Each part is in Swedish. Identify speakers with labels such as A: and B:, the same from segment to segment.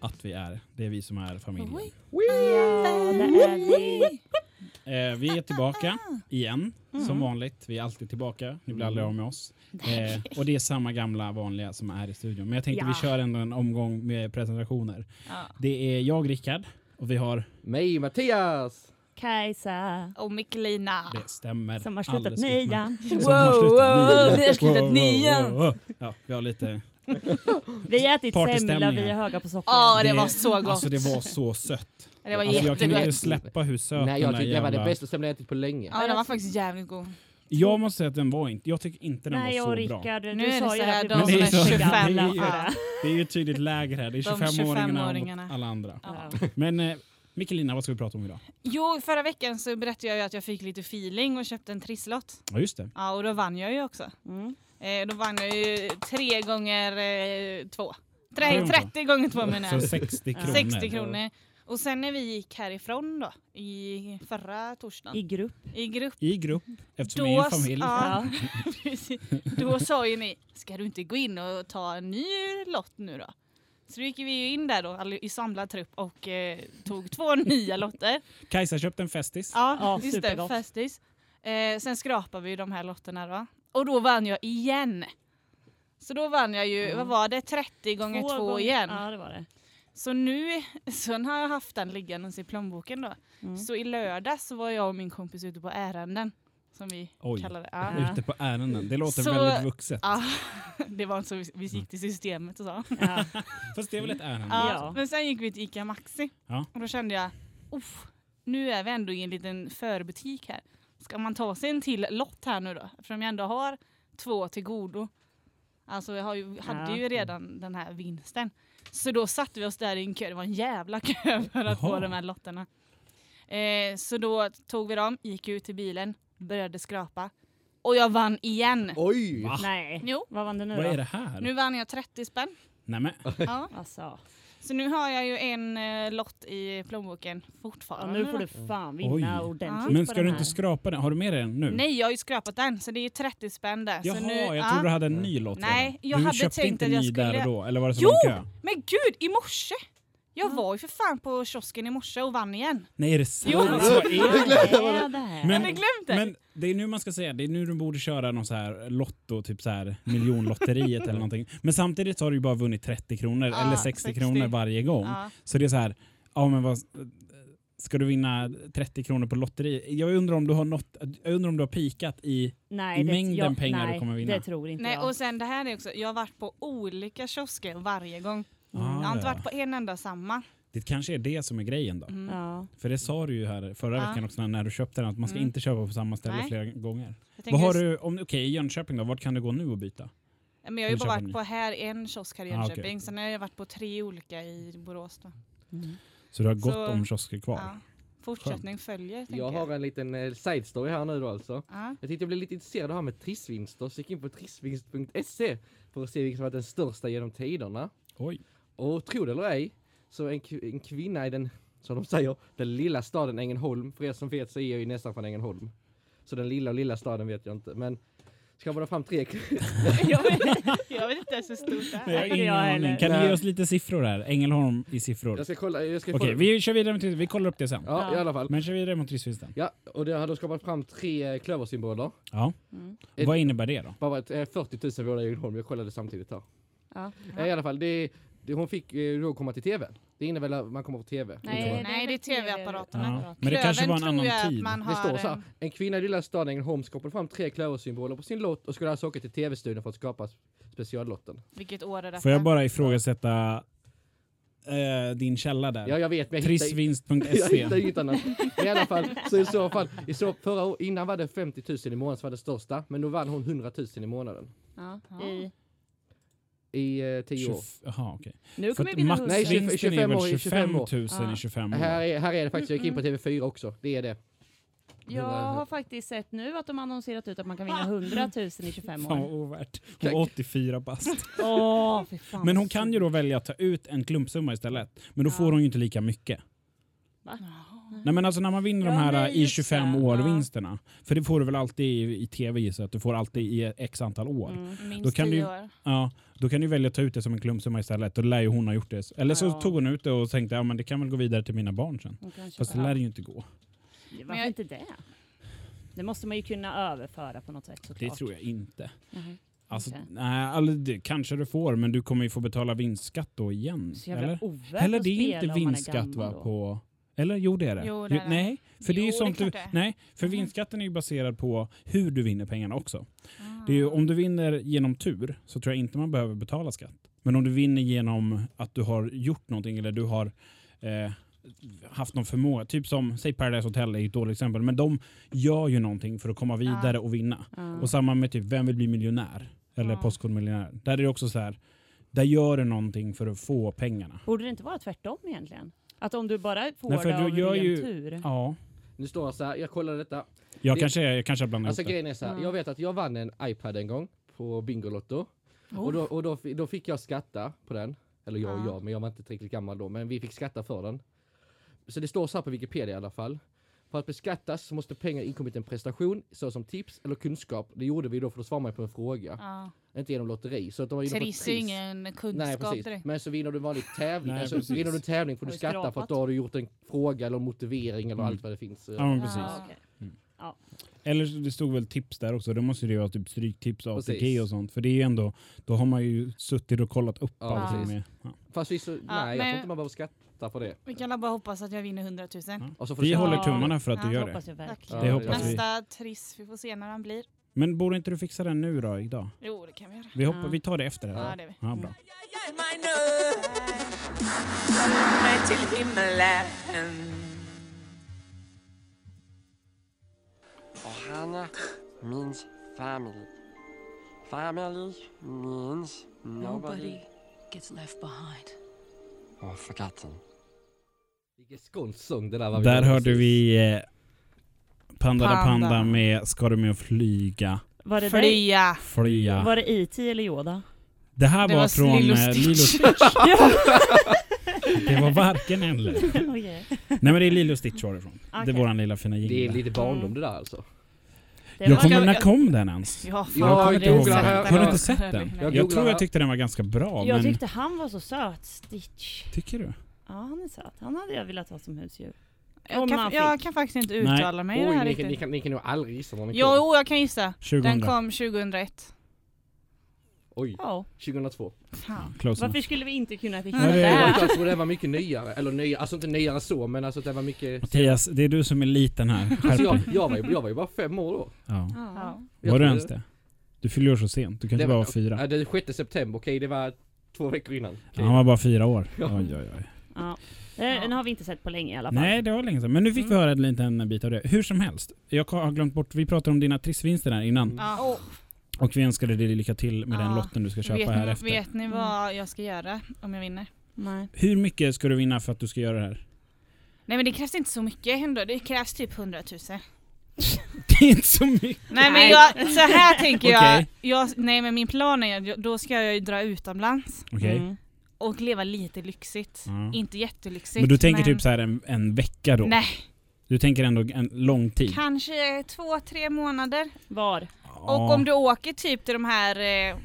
A: Att vi är. Det är vi som är familjen.
B: Ja, det är vi.
A: Eh, vi är tillbaka igen,
B: Mm.
A: som vanligt. Vi är alltid tillbaka. Ni blir aldrig av med oss. Eh, och det är samma gamla vanliga som är i studion. Men jag tänkte
B: Ja.
A: vi kör ändå en omgång med presentationer.
C: Ja.
A: Det är jag, Rickard, och vi har,
D: Mig, Mattias!
B: Kajsa
C: Och Mikkelina.
A: det stämmer
B: som har slutat nian.
C: Wow, wow, vi har slutat nian.
A: Ja, vi har lite...
B: Vi har ätit semla, vi är höga på socker.
C: Ja, det var så gott.
A: Alltså det var så sött.
C: det var
A: Alltså, jag kan inte släppa hur söt
D: Nej,
A: den
D: jag
A: där
D: tyckte det var det bästa semlan jag ätit på länge.
C: Ja, den var faktiskt jävligt god.
A: Jag måste säga att den var inte... Jag tycker inte den
B: Nej,
A: var
B: och
A: så bra.
B: Rickard, du
C: Nu är det
B: sa ju att
C: de
A: som är
B: så
C: 25,
B: gamla för
C: ja.
B: det.
A: Det är ju ett tydligt läger här. Det är
C: De
A: 25-åringarna
C: 25-åringarna.
A: och alla andra.
C: Ja.
A: Men eh, Mikkelina, vad ska vi prata om idag?
C: Jo, förra veckan så berättade jag ju att jag fick lite feeling och köpte en trisslott.
A: Ja, just det.
C: Ja, och då vann jag ju också.
B: Mm.
C: Eh, då vann jag ju tre gånger eh, två. Tre,
A: det var
C: 30 gånger två menar
A: Så
C: jag.
A: 60 kronor.
C: 60 kronor. Och sen när vi gick härifrån då, i förra torsdagen,
B: I grupp.
C: i grupp.
A: I grupp, eftersom vi är en familj.
C: Ja, precis. Då sa ju ni, ska du inte gå in och ta en ny lott nu då? Så då gick vi ju in där då i samlad trupp och eh, tog två nya lotter.
A: Kajsa köpte en Festis.
C: Ja,
B: Ja,
C: just det. Festis. Eh, sen skrapade vi de här lotterna då. Och då vann jag igen. Så då vann jag ju,
B: Mm.
C: vad var det, 30 gånger två,
B: gånger-
C: igen.
B: Ja, det var det.
C: Så nu, sen har jag haft den liggandes i plånboken då.
B: Mm.
C: Så i lördag så var jag och min kompis ute på ärenden. Som vi
A: Oj.
C: kallar det. Ja.
A: Ute på ärenden. Det låter
C: Så-
A: väldigt vuxet.
C: Ja, det var inte så vi- vi gick till systemet och så.
B: Ja.
A: Fast det är väl ett ärende?
C: Ja,
B: Ja.
C: Men sen gick vi till ICA Maxi
A: Ja.
C: och då kände jag, Uff, nu är vi ändå i en liten förbutik här. Ska man ta sig en till lott här nu då? Eftersom jag ändå har två till godo. Alltså jag har ju, hade
B: Ja.
C: ju redan den här vinsten. Så då satte vi oss där i en kö, det var en jävla kö för att få
A: Jaha.
C: de här lotterna. Eh, så då tog vi dem, gick ut till bilen, började skrapa. Och jag vann igen.
D: Oj!
A: Va?
B: Nej,
C: Jo,
B: vad vann du nu
A: Vad
B: då?
A: är det här?
C: nu vann jag 30 spänn.
A: Nej, men,
C: Ja.
B: Alltså,
C: Så nu har jag ju en eh, lott i plånboken
B: ja,
C: fortfarande.
B: nu får du fan vinna
A: Oj.
B: ordentligt
A: men
B: på
A: ska
B: den
A: du
B: här.
A: inte skrapa den? Har du med dig den nu?
C: Nej, jag har ju skrapat den så det är ju 30 spänn där.
A: Jaha,
C: så nu,
A: jag
C: ja.
A: trodde du hade en ny lott
C: Nej,
A: redan.
C: jag
A: du
C: hade
A: köpte
C: tänkt
A: inte
C: att jag
A: ny där
C: skulle-
A: och då? Eller var det så
C: Jo!
A: kö?
C: Men gud, i morse! Jag var ju för fan på kiosken i morse och vann igen.
A: Nej, är det sant?
C: Jo.
A: Vad är det? Men-
C: Har ni glömt det?
A: Men det är nu man ska säga, det är nu du borde köra någon så här lotto, typ så här miljonlotteriet eller någonting. Men samtidigt så har du ju bara vunnit 30 kronor
C: Ja,
A: eller 60,
C: 60.
A: kronor varje gång.
C: ja.
A: Så det är så här, ja men vad, ska du vinna 30 kronor på lotteri? Jag undrar om du har nått, jag undrar om du har pikat i,
B: nej,
A: i
B: det-
A: mängden
B: jag-
A: pengar du
B: nej,
A: kommer vinna.
B: det tror inte
C: Nej,
B: jag.
C: och sen det här är också, jag har varit på olika kiosker varje gång.
A: Ah,
C: jag har inte varit på en enda samma.
A: det kanske är det som är grejen då.
C: Mm.
B: Ja.
A: För det sa du ju här förra
C: Ja.
A: veckan också när du köpte den, att man ska
C: Mm.
A: inte köpa på samma ställe
C: Nej.
A: flera gånger.
C: Jag
A: Vad har
C: just-
A: du, om, okej i Jönköping då, vart kan du gå nu och byta?
C: Men jag har ju bara varit på här en kiosk här i
A: Ah.
C: Jönköping. Sen har jag varit på tre olika i Borås. Då.
B: Mm.
A: Så du har gott
C: Så-
A: om kiosker kvar?
C: Ja. Fortsättning följer tänker
D: Jag har en liten eh, side story här nu då alltså.
C: Ja.
D: Jag tyckte jag blev lite intresserad av det här med trissvinster, så gick in på trissvinst.se för att se vilken som var den största genom tiderna.
A: Oj.
D: Och tro det eller ej, så en, en kvinna i den, som de säger, den lilla staden Ängelholm, för er som vet så är jag ju nästan från Ängelholm. Så den lilla och lilla staden vet jag inte, men ska jag bara fram tre
C: jag, vet, jag vet inte ens hur stort det
A: jag
C: är.
A: har
B: inte
A: ingen
B: jag
A: aning.
B: heller.
A: Kan du ge oss lite siffror här? Ängelholm i siffror.
D: Jag ska kolla, jag ska
A: Okej, vi kör vidare med trissvinsten. Vi kollar upp det sen.
D: Ja, i
B: Ja.
D: alla fall.
A: Men kör vidare mot trissvinsten.
D: Ja, och det har då skapat fram tre eh, klöversymboler.
A: Ja.
B: Mm.
D: Ett-
A: Vad innebär det då?
D: Bara ett, eh, 40 000 var det i Ängelholm, jag kollade samtidigt här.
B: Ja.
D: Ja. I alla fall, det, det, hon fick eh, då komma till TV. Det innebär att man kommer på TV.
C: Nej, nej, det är tv-apparaterna.
A: Ja. Men det kanske var en annan tid.
D: Det står så här,
C: en-
D: en kvinna i lilla staden Ängelholm skapade fram tre klöversymboler på sin lott och skulle alltså åka till TV-studion för att skapa speciallotten.
C: Vilket år är detta?
A: Får jag bara ifrågasätta eh, din källa där?
D: Ja, jag vet, men jag hittar, jag
A: Trissvinst.se.
D: hittar inget annat. I alla fall, så i så fall, i så, förra år, innan var det 50 000 i månaden som var det största, men då vann hon 100 000 i månaden.
B: Ja.
C: Ja.
B: I,
D: I eh, 10 år.
A: 20 Jaha, okej.
B: nu
A: För
B: kommer vi vinna
D: Nej,
B: hundra.
A: maxvinsten är
D: 25
A: väl
D: år,
A: 25
D: 25
A: 000
D: år.
A: i
B: Ja.
A: 25 år?
D: Här är, här är det faktiskt, jag gick in på TV4 också, det är det.
B: Jag har faktiskt sett nu att de annonserat ut att man kan vinna 100 000 i 25
A: Fan vad
B: år.
A: ovärt. Hon var 84 bast.
B: Fan.
A: Men hon kan ju då välja att ta ut en klumpsumma istället. Men då får hon ju inte lika mycket.
B: Va?
A: Nej men alltså när man vinner de
B: Ja,
A: här
B: nej,
A: i
B: just
A: 25
B: det.
A: år
B: Ja.
A: vinsterna. För det får du väl alltid i, i tv gissar att du får alltid i x antal år.
B: Mm.
A: Då
C: Minst
A: kan
C: tio
A: du-
C: år.
A: Ja, då kan du välja att ta ut det som en klumpsumma istället. Då lär ju hon ha gjort det. Eller så
B: Ja.
A: tog hon ut det och tänkte ja men det kan väl gå vidare till mina barn sen. Fast det lär ju inte gå.
B: Varför
C: Men jag-
B: inte det? Det måste man ju kunna överföra på något sätt
A: Det
B: såklart.
A: tror jag inte.
B: Mhm.
A: Alltså,
B: Okej.
A: nej, alltså, det kanske du får men du kommer ju få betala vinstskatt då igen. Eller? Eller det är inte vinstskatt va?
B: då.
A: På, eller jo det är det.
C: Jo, det är det.
A: Nej, för det är
C: det
A: sånt du,
C: det är.
A: nej, för
C: Mhm.
A: vinstskatten är ju baserad på hur du vinner pengarna också.
C: Ah.
A: Det är ju, om du vinner genom tur så tror jag inte man behöver betala skatt. Men om du vinner genom att du har gjort någonting eller du har eh, haft någon förmåga, typ som, säg Paradise Hotel är ett dåligt exempel, men de gör ju någonting för att komma vidare och vinna.
B: Ja.
A: Och samma med typ Vem vill bli miljonär? Eller
C: Ja.
A: Postkodmiljonär. Där är det också så här, där gör du någonting för att få pengarna.
B: Borde det inte vara tvärtom egentligen? Att om du bara får
A: Nej, för
B: det
A: du
B: av
A: gör
B: ren
A: ju-
B: tur.
A: Ja,
D: Nu står jag så här, jag kollade detta.
A: jag
D: Det-
A: kanske, jag kanske har blandat
D: Alltså
A: ihop
D: grejen är så här,
B: Mm.
D: jag vet att jag vann en iPad en gång på Bingolotto. Och, då, och då, då fick jag skatta på den. Eller jag och
C: Ja.
D: jag, men jag var inte tillräckligt gammal då. Men vi fick skatta för den. Så det står så här på Wikipedia i alla fall. För att beskattas så måste pengar inkommit en prestation, såsom tips eller kunskap. Det gjorde vi då för då svarade man på en fråga.
C: Ja.
D: Inte genom lotteri. Så att de på
C: Triss är ju
D: pris.
C: ingen
D: Nej
C: kunskap
D: precis.
C: direkt.
D: Men så vinner du en vanlig tävling.
A: Nej,
D: alltså,
A: precis.
D: vinner du en tävling får du skatta för att
B: skrapat?
D: då har du gjort en fråga eller motivering eller
A: Mm.
D: allt vad det finns.
A: Ja, men precis.
B: Ja, okej.
A: Eller så- det stod väl tips där också. Då måste det ju vara typ stryktips, ATG
D: Precis.
A: och sånt. För det är ju ändå, då har man ju suttit och kollat upp
D: Ja,
A: allting
C: precis.
A: med. Ja.
D: Fast vi så, nej, jag tror inte man behöver skatta för det.
C: Vi kan bara hoppas att jag vinner 100 000.
A: Ja. Vi håller
B: Ja.
A: tummarna för att
C: Ja,
A: du gör
B: Det
A: det.
B: hoppas jag verkligen.
A: Det
D: Ja,
A: hoppas vi.
C: Nästa triss, vi får se när han blir.
A: Men borde inte du fixa den nu då, idag?
C: Jo, det kan vi göra.
A: Vi, hoppar,
B: Ja.
A: vi tar det efter det
C: Ja,
A: här.
C: det är vi.
A: Ja, bra.
E: himlen
F: Ohana means family. Family means nobody
E: gets left behind.
F: or forgotten.
D: Vilken skånsk sång det där var.
A: Där
D: hörde
A: vi eh, Panda da
C: Panda.
A: Panda med Ska du med och flyga?
B: Var det,
C: Flya!
A: Flyga.
B: var det E.T. eller Yoda?
A: Det här
C: Det
A: var,
C: var
A: från
C: Lilo
A: eh,
C: Stitch.
A: Lilo Stitch. Det var varken eller.
B: Okej.
A: Nej men det är Lilo Stitch var det ifrån. Det är våran lilla fina
D: Det är
A: jingel.
D: lite barndom det där alltså.
B: Det
A: Jag kommer, när kom den ens?
C: Ja,
D: Jag
A: kommer inte ihåg den. Har du inte sett den?
D: Jag
A: Jag tror jag tyckte den var ganska bra.
B: jag
A: men
B: tyckte han var så söt, Stitch.
A: Tycker du?
B: Ja, han är söt. Han hade jag velat ha som husdjur.
C: Jag kan, jag kan faktiskt inte
A: Nej.
C: uttala mig i det
D: Oj,
C: här
D: ni, kan- ni,
C: riktigt.
D: kan, ni kan nog aldrig gissa vad den
C: Jo,
D: kom.
C: jo, jag kan gissa.
A: 2000.
C: Den kom 2001.
D: Oj,
B: Ja.
D: 2002.
C: Fan.
A: Close
B: Varför
A: enough.
B: skulle vi inte kunna fixa
A: Ja, det
B: det?
A: är-
D: Jag tror den var mycket nyare. Eller nyare, alltså inte nyare så, men alltså det var mycket...
A: Mattias, det är du som är liten här.
D: Alltså jag, jag, var ju, jag var ju bara fem år då.
A: Ja.
C: Ja.
A: Var du ens det? Du fyller år så sent. Du kanske
D: Det
A: bara var fyra.
D: Ja, det 6 september, okej det var två veckor innan. Okej.
A: Han var bara fyra år.
D: Ja.
A: Oj, oj, oj.
B: Ja. Det- Den har vi inte sett på länge i alla fall.
A: Nej, det var länge sedan. Men nu fick vi
B: Mm.
A: höra en liten bit av det. Hur som helst. Jag har glömt bort, vi pratade om dina trissvinster där innan.
C: Ja.
A: Och vi önskade dig lycka till med den
C: Ja.
A: lotten du ska köpa
C: Vet,
A: här
C: ni,
A: efter.
C: vet ni vad jag ska göra om jag vinner?
B: Nej.
A: Hur mycket ska du vinna för att du ska göra det här?
C: Nej men det krävs inte så mycket ändå, det krävs typ 100 000.
A: Det är inte så mycket.
C: Nej men
B: Nej.
C: jag, så här tänker jag,
A: Okej.
C: jag, nej men min plan är att då ska jag ju dra utomlands
A: Okej.
B: Mm.
C: Och leva lite lyxigt.
A: Ja.
C: Inte jättelyxigt.
A: Men du tänker typ så här en, en vecka då?
C: Nej,
A: Du tänker ändå en lång tid?
C: kanske två, tre månader.
B: Var?
C: Och om du åker typ till de här eh,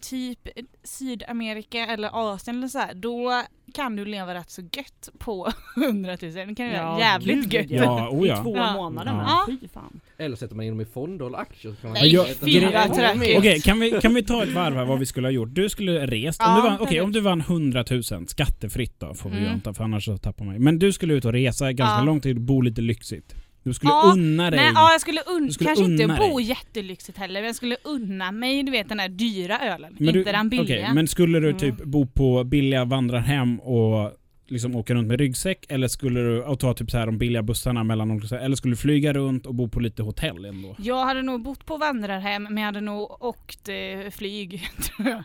C: typ Sydamerika eller Asien eller så här, då kan du leva rätt så gött på 100 000. Det kan ju
B: Ja,
C: vara jävligt
B: gud,
C: gött.
B: ja.
A: Ja, oh
B: I
A: ja.
B: två
C: Ja.
B: månader
A: Ja.
B: fy fan.
D: Eller sätter man in dem i fonder eller aktier. så kan man-
C: Nej,
A: Jag-
C: fyra
A: grej-
C: tråkigt.
A: Okej, kan, vi, kan vi ta ett varv här vad vi skulle ha gjort? Du skulle rest, om,
C: Ja,
A: du vann, okej,
C: perfekt.
A: om du vann 100 000 skattefritt då, får vi ju
C: Mm.
A: anta för annars så tappar man. Men du skulle ut och resa ganska
C: Ja.
A: lång tid och bo lite lyxigt. Du skulle
C: Ja,
A: unna dig.
C: Nej, ja, jag skulle, un-
A: Du skulle
C: kanske inte
A: unna
C: bo
A: dig.
C: jättelyxigt heller, men jag skulle unna mig du vet den där dyra ölen,
A: Men
C: inte
A: du-
C: den billiga.
A: okej, men skulle du
B: Mm.
A: typ bo på billiga vandrarhem och liksom åka runt med ryggsäck? Eller skulle du och ta typ så här de billiga bussarna mellan olika Eller skulle du flyga runt och bo på lite hotell ändå?
C: Jag hade nog bott på vandrarhem men jag hade nog åkt eh, flyg tror jag.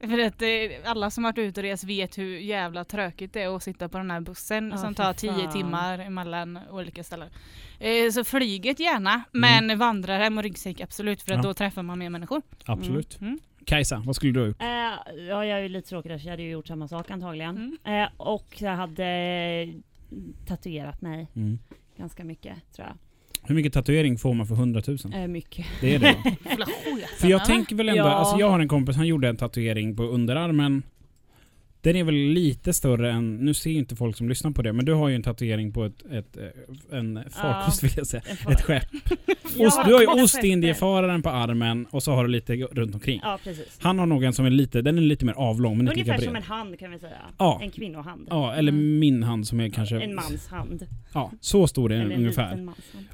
C: För att eh, alla som varit ute och rest vet hur jävla tråkigt det är att sitta på den här bussen
B: Ja,
C: som tar tio timmar emellan olika ställen. Eh, så flyget gärna, men vandrarhem och ryggsäck absolut för att
A: Ja.
C: då träffar man mer människor.
A: Absolut.
C: Mm.
A: Kajsa, vad skulle du ha gjort?
B: Eh, ja, jag är ju lite tråkigare så jag hade ju gjort samma sak antagligen.
C: Mm.
B: Och jag hade tatuerat mig
A: Mm.
B: ganska mycket tror jag.
A: Hur mycket tatuering får man för 100 000?
B: Eh, mycket.
A: Det är det. För jag tänker väl ändå,
B: Ja.
A: alltså jag har en kompis, han gjorde en tatuering på underarmen. Den är väl lite större än, nu ser ju inte folk som lyssnar på det, men du har ju en tatuering på ett, ett, eh, en farkost vill jag säga. Ett skepp. Ost, du har ju. Ostindiefararen på armen och så har du lite runt omkring.
B: Ja, precis.
A: Han har nog en som är lite, den är lite mer avlång men inte lika
B: Ungefär
A: bred.
B: som en hand kan vi säga.
A: Ja.
B: En kvinnohand.
A: Ja, eller
C: Mm.
A: min hand som är kanske...
B: En mans hand.
A: Ja, så stor är den
B: Eller
A: ungefär.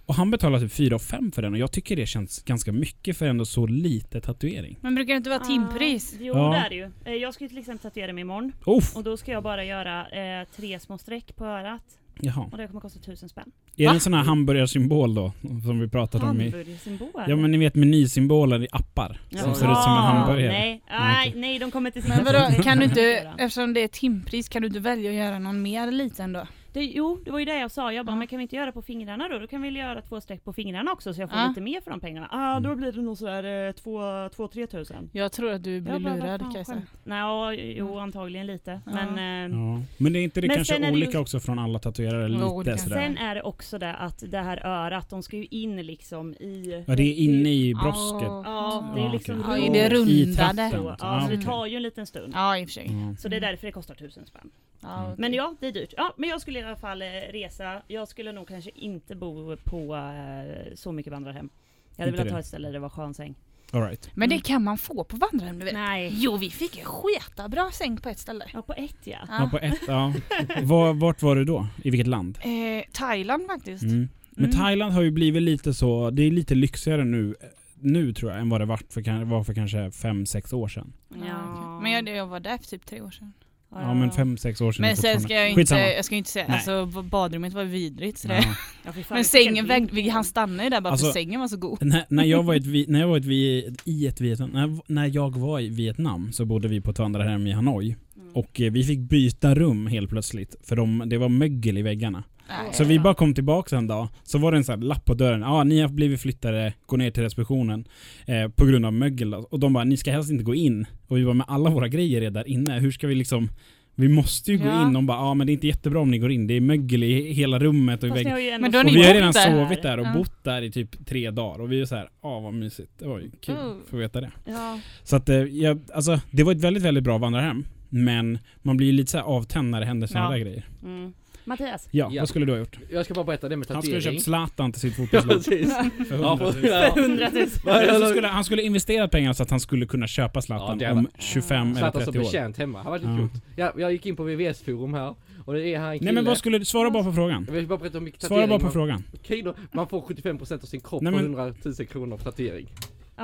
A: Och han betalar typ 4 5 för den och jag tycker det känns ganska mycket för ändå så lite tatuering.
C: Men brukar det inte vara timpris?
B: Ah, jo,
A: Ja.
B: det är det ju. Eh, Jag ska ju till exempel tatuera mig imorgon.
A: Uff,
B: Och då ska jag bara göra eh, tre små streck på örat.
A: jaha.
B: Och det kommer kosta tusen spänn.
A: Är det en sån här hamburgarsymbol då? Som vi pratat om i...
B: Hamburgersymbol.
A: Ja men ni vet menysymboler i appar. Som
B: Jaha.
A: ser ut som en hamburgare.
B: Nej,
A: Nej,
B: nej, de kommer inte
C: Men vadå, kan du inte, eftersom det är timpris, kan du inte välja att göra någon mer liten då?
B: Det, jo, det var ju det jag sa. Jag bara,
C: Ja.
B: men kan vi inte göra på fingrarna då? Då kan vi väl göra två streck på fingrarna också så jag får
C: Ja.
B: lite mer för de pengarna. Ah, då blir det nog sådär eh, två, två, tre tusen.
C: Jag tror att du blir
B: Jag bara,
C: lurad Kajsa.
B: Nej, ja, jo antagligen lite.
C: Ja.
B: Men eh,
A: Ja. Men det är inte det
B: Men
A: kanske
B: det
A: olika
B: ju-
A: också från alla tatuerare?
C: Det
A: Lite
C: kan-
A: sådär.
B: sen är det också det att det här örat, de ska ju in liksom i...
A: Ja det är inne i brosket.
B: Ja, det är
A: Ja,
B: liksom.
C: Ja, i det rundade.
B: Så, ja,
A: Ah,
B: så det
A: okej.
B: tar ju en liten stund.
C: Ja, i och för sig.
A: Ja.
B: Så det är därför det kostar tusen spänn.
C: Ja, okej.
B: Men ja, det är dyrt. Ja, men jag skulle i alla fall eh, resa. Jag skulle nog kanske inte bo på eh, så mycket vandrarhem. Jag hade
A: Inte
B: velat ha ett ställe där det var skön säng.
A: All right.
C: Men det kan man få på vandrarhem du vet.
B: Nej.
C: Jo, vi fick en sketa säng på ett ställe.
B: Ja, på ett ja.
A: Ja, på ett, ja. Var, vart var du då? I vilket land?
C: Eh, Thailand faktiskt.
A: Mm. Men
C: Mm.
A: Thailand har ju blivit lite så, det är lite lyxigare nu, nu tror jag, än vad det varit för, var för kanske 5-6 år sedan.
C: Ja. Men jag, jag var där för typ tre år sedan.
A: Ja men 5-6 år sedan
C: Men sen ska jag inte, jag ska inte säga,
A: Nej.
C: alltså badrummet var vidrigt. Så det.
A: Ja.
C: Men sängen, väg, han stannade ju där bara
A: Alltså-
C: för sängen var så god.
A: när, när jag var i ett, när jag var i ett, i ett Vietnam, när, när jag var i Vietnam så bodde vi på ett vandrarhem i Hanoi.
B: Mm.
A: Och eh, vi fick byta rum helt plötsligt, för de, det var mögel i väggarna.
C: Nej.
A: Så vi bara kom tillbaka en dag, så var det en sån här lapp på dörren. Ja, ah, ni har blivit flyttade, gå ner till receptionen eh, på grund av mögel. då." Och de bara, ni ska helst inte gå in. Och vi bara, med alla våra grejer är där inne. Hur ska vi liksom... Vi måste ju gå
C: Ja.
A: in. De bara, ja ah, men det är inte jättebra om ni går in. Det är mögel i hela rummet och
B: Fast ni
A: väggen.
B: har
C: Men då har
A: Och vi har redan
C: där?
A: sovit där och
C: Ja.
A: bott där i typ tre dagar. Och vi är så här, ja ah, vad mysigt. Det var ju kul
C: Oh.
A: att få veta det.
B: Ja.
A: Så att, eh, jag, alltså, det var ett väldigt, väldigt bra vandrarhem. Men man blir ju lite så här avtänd när det händer sådana
B: Ja.
A: där grejer.
B: Mm. Mattias?
A: Ja,
D: Ja.
A: vad skulle du ha gjort?
D: Jag ska bara berätta det med
A: Han skulle
D: tatuering.
A: köpt Zlatan till sitt
D: Ja,
A: fotbollslag.
D: precis.
A: för
D: Ja,
A: 100 000.
D: för- ja.
B: 100 000.
A: Eller så skulle, han skulle investera pengar så att han skulle kunna köpa Zlatan
D: Ja, det
A: om
D: var-
A: 25 eller
D: Zlatan som
A: 30 år.
D: betjänt hemma. Det var lite
A: Ja.
D: coolt. Ja, jag gick in på VVS forum här och det är här en kille.
A: Nej men vad skulle du, svara bara på frågan.
D: Jag vill bara berätta om vilken
A: Svara bara
D: tatuering
A: på
D: man,
A: frågan.
D: Kilo, man får 75% av sin kropp
A: Nej,
D: för
A: men-
D: 100 000 kronor för tatuering.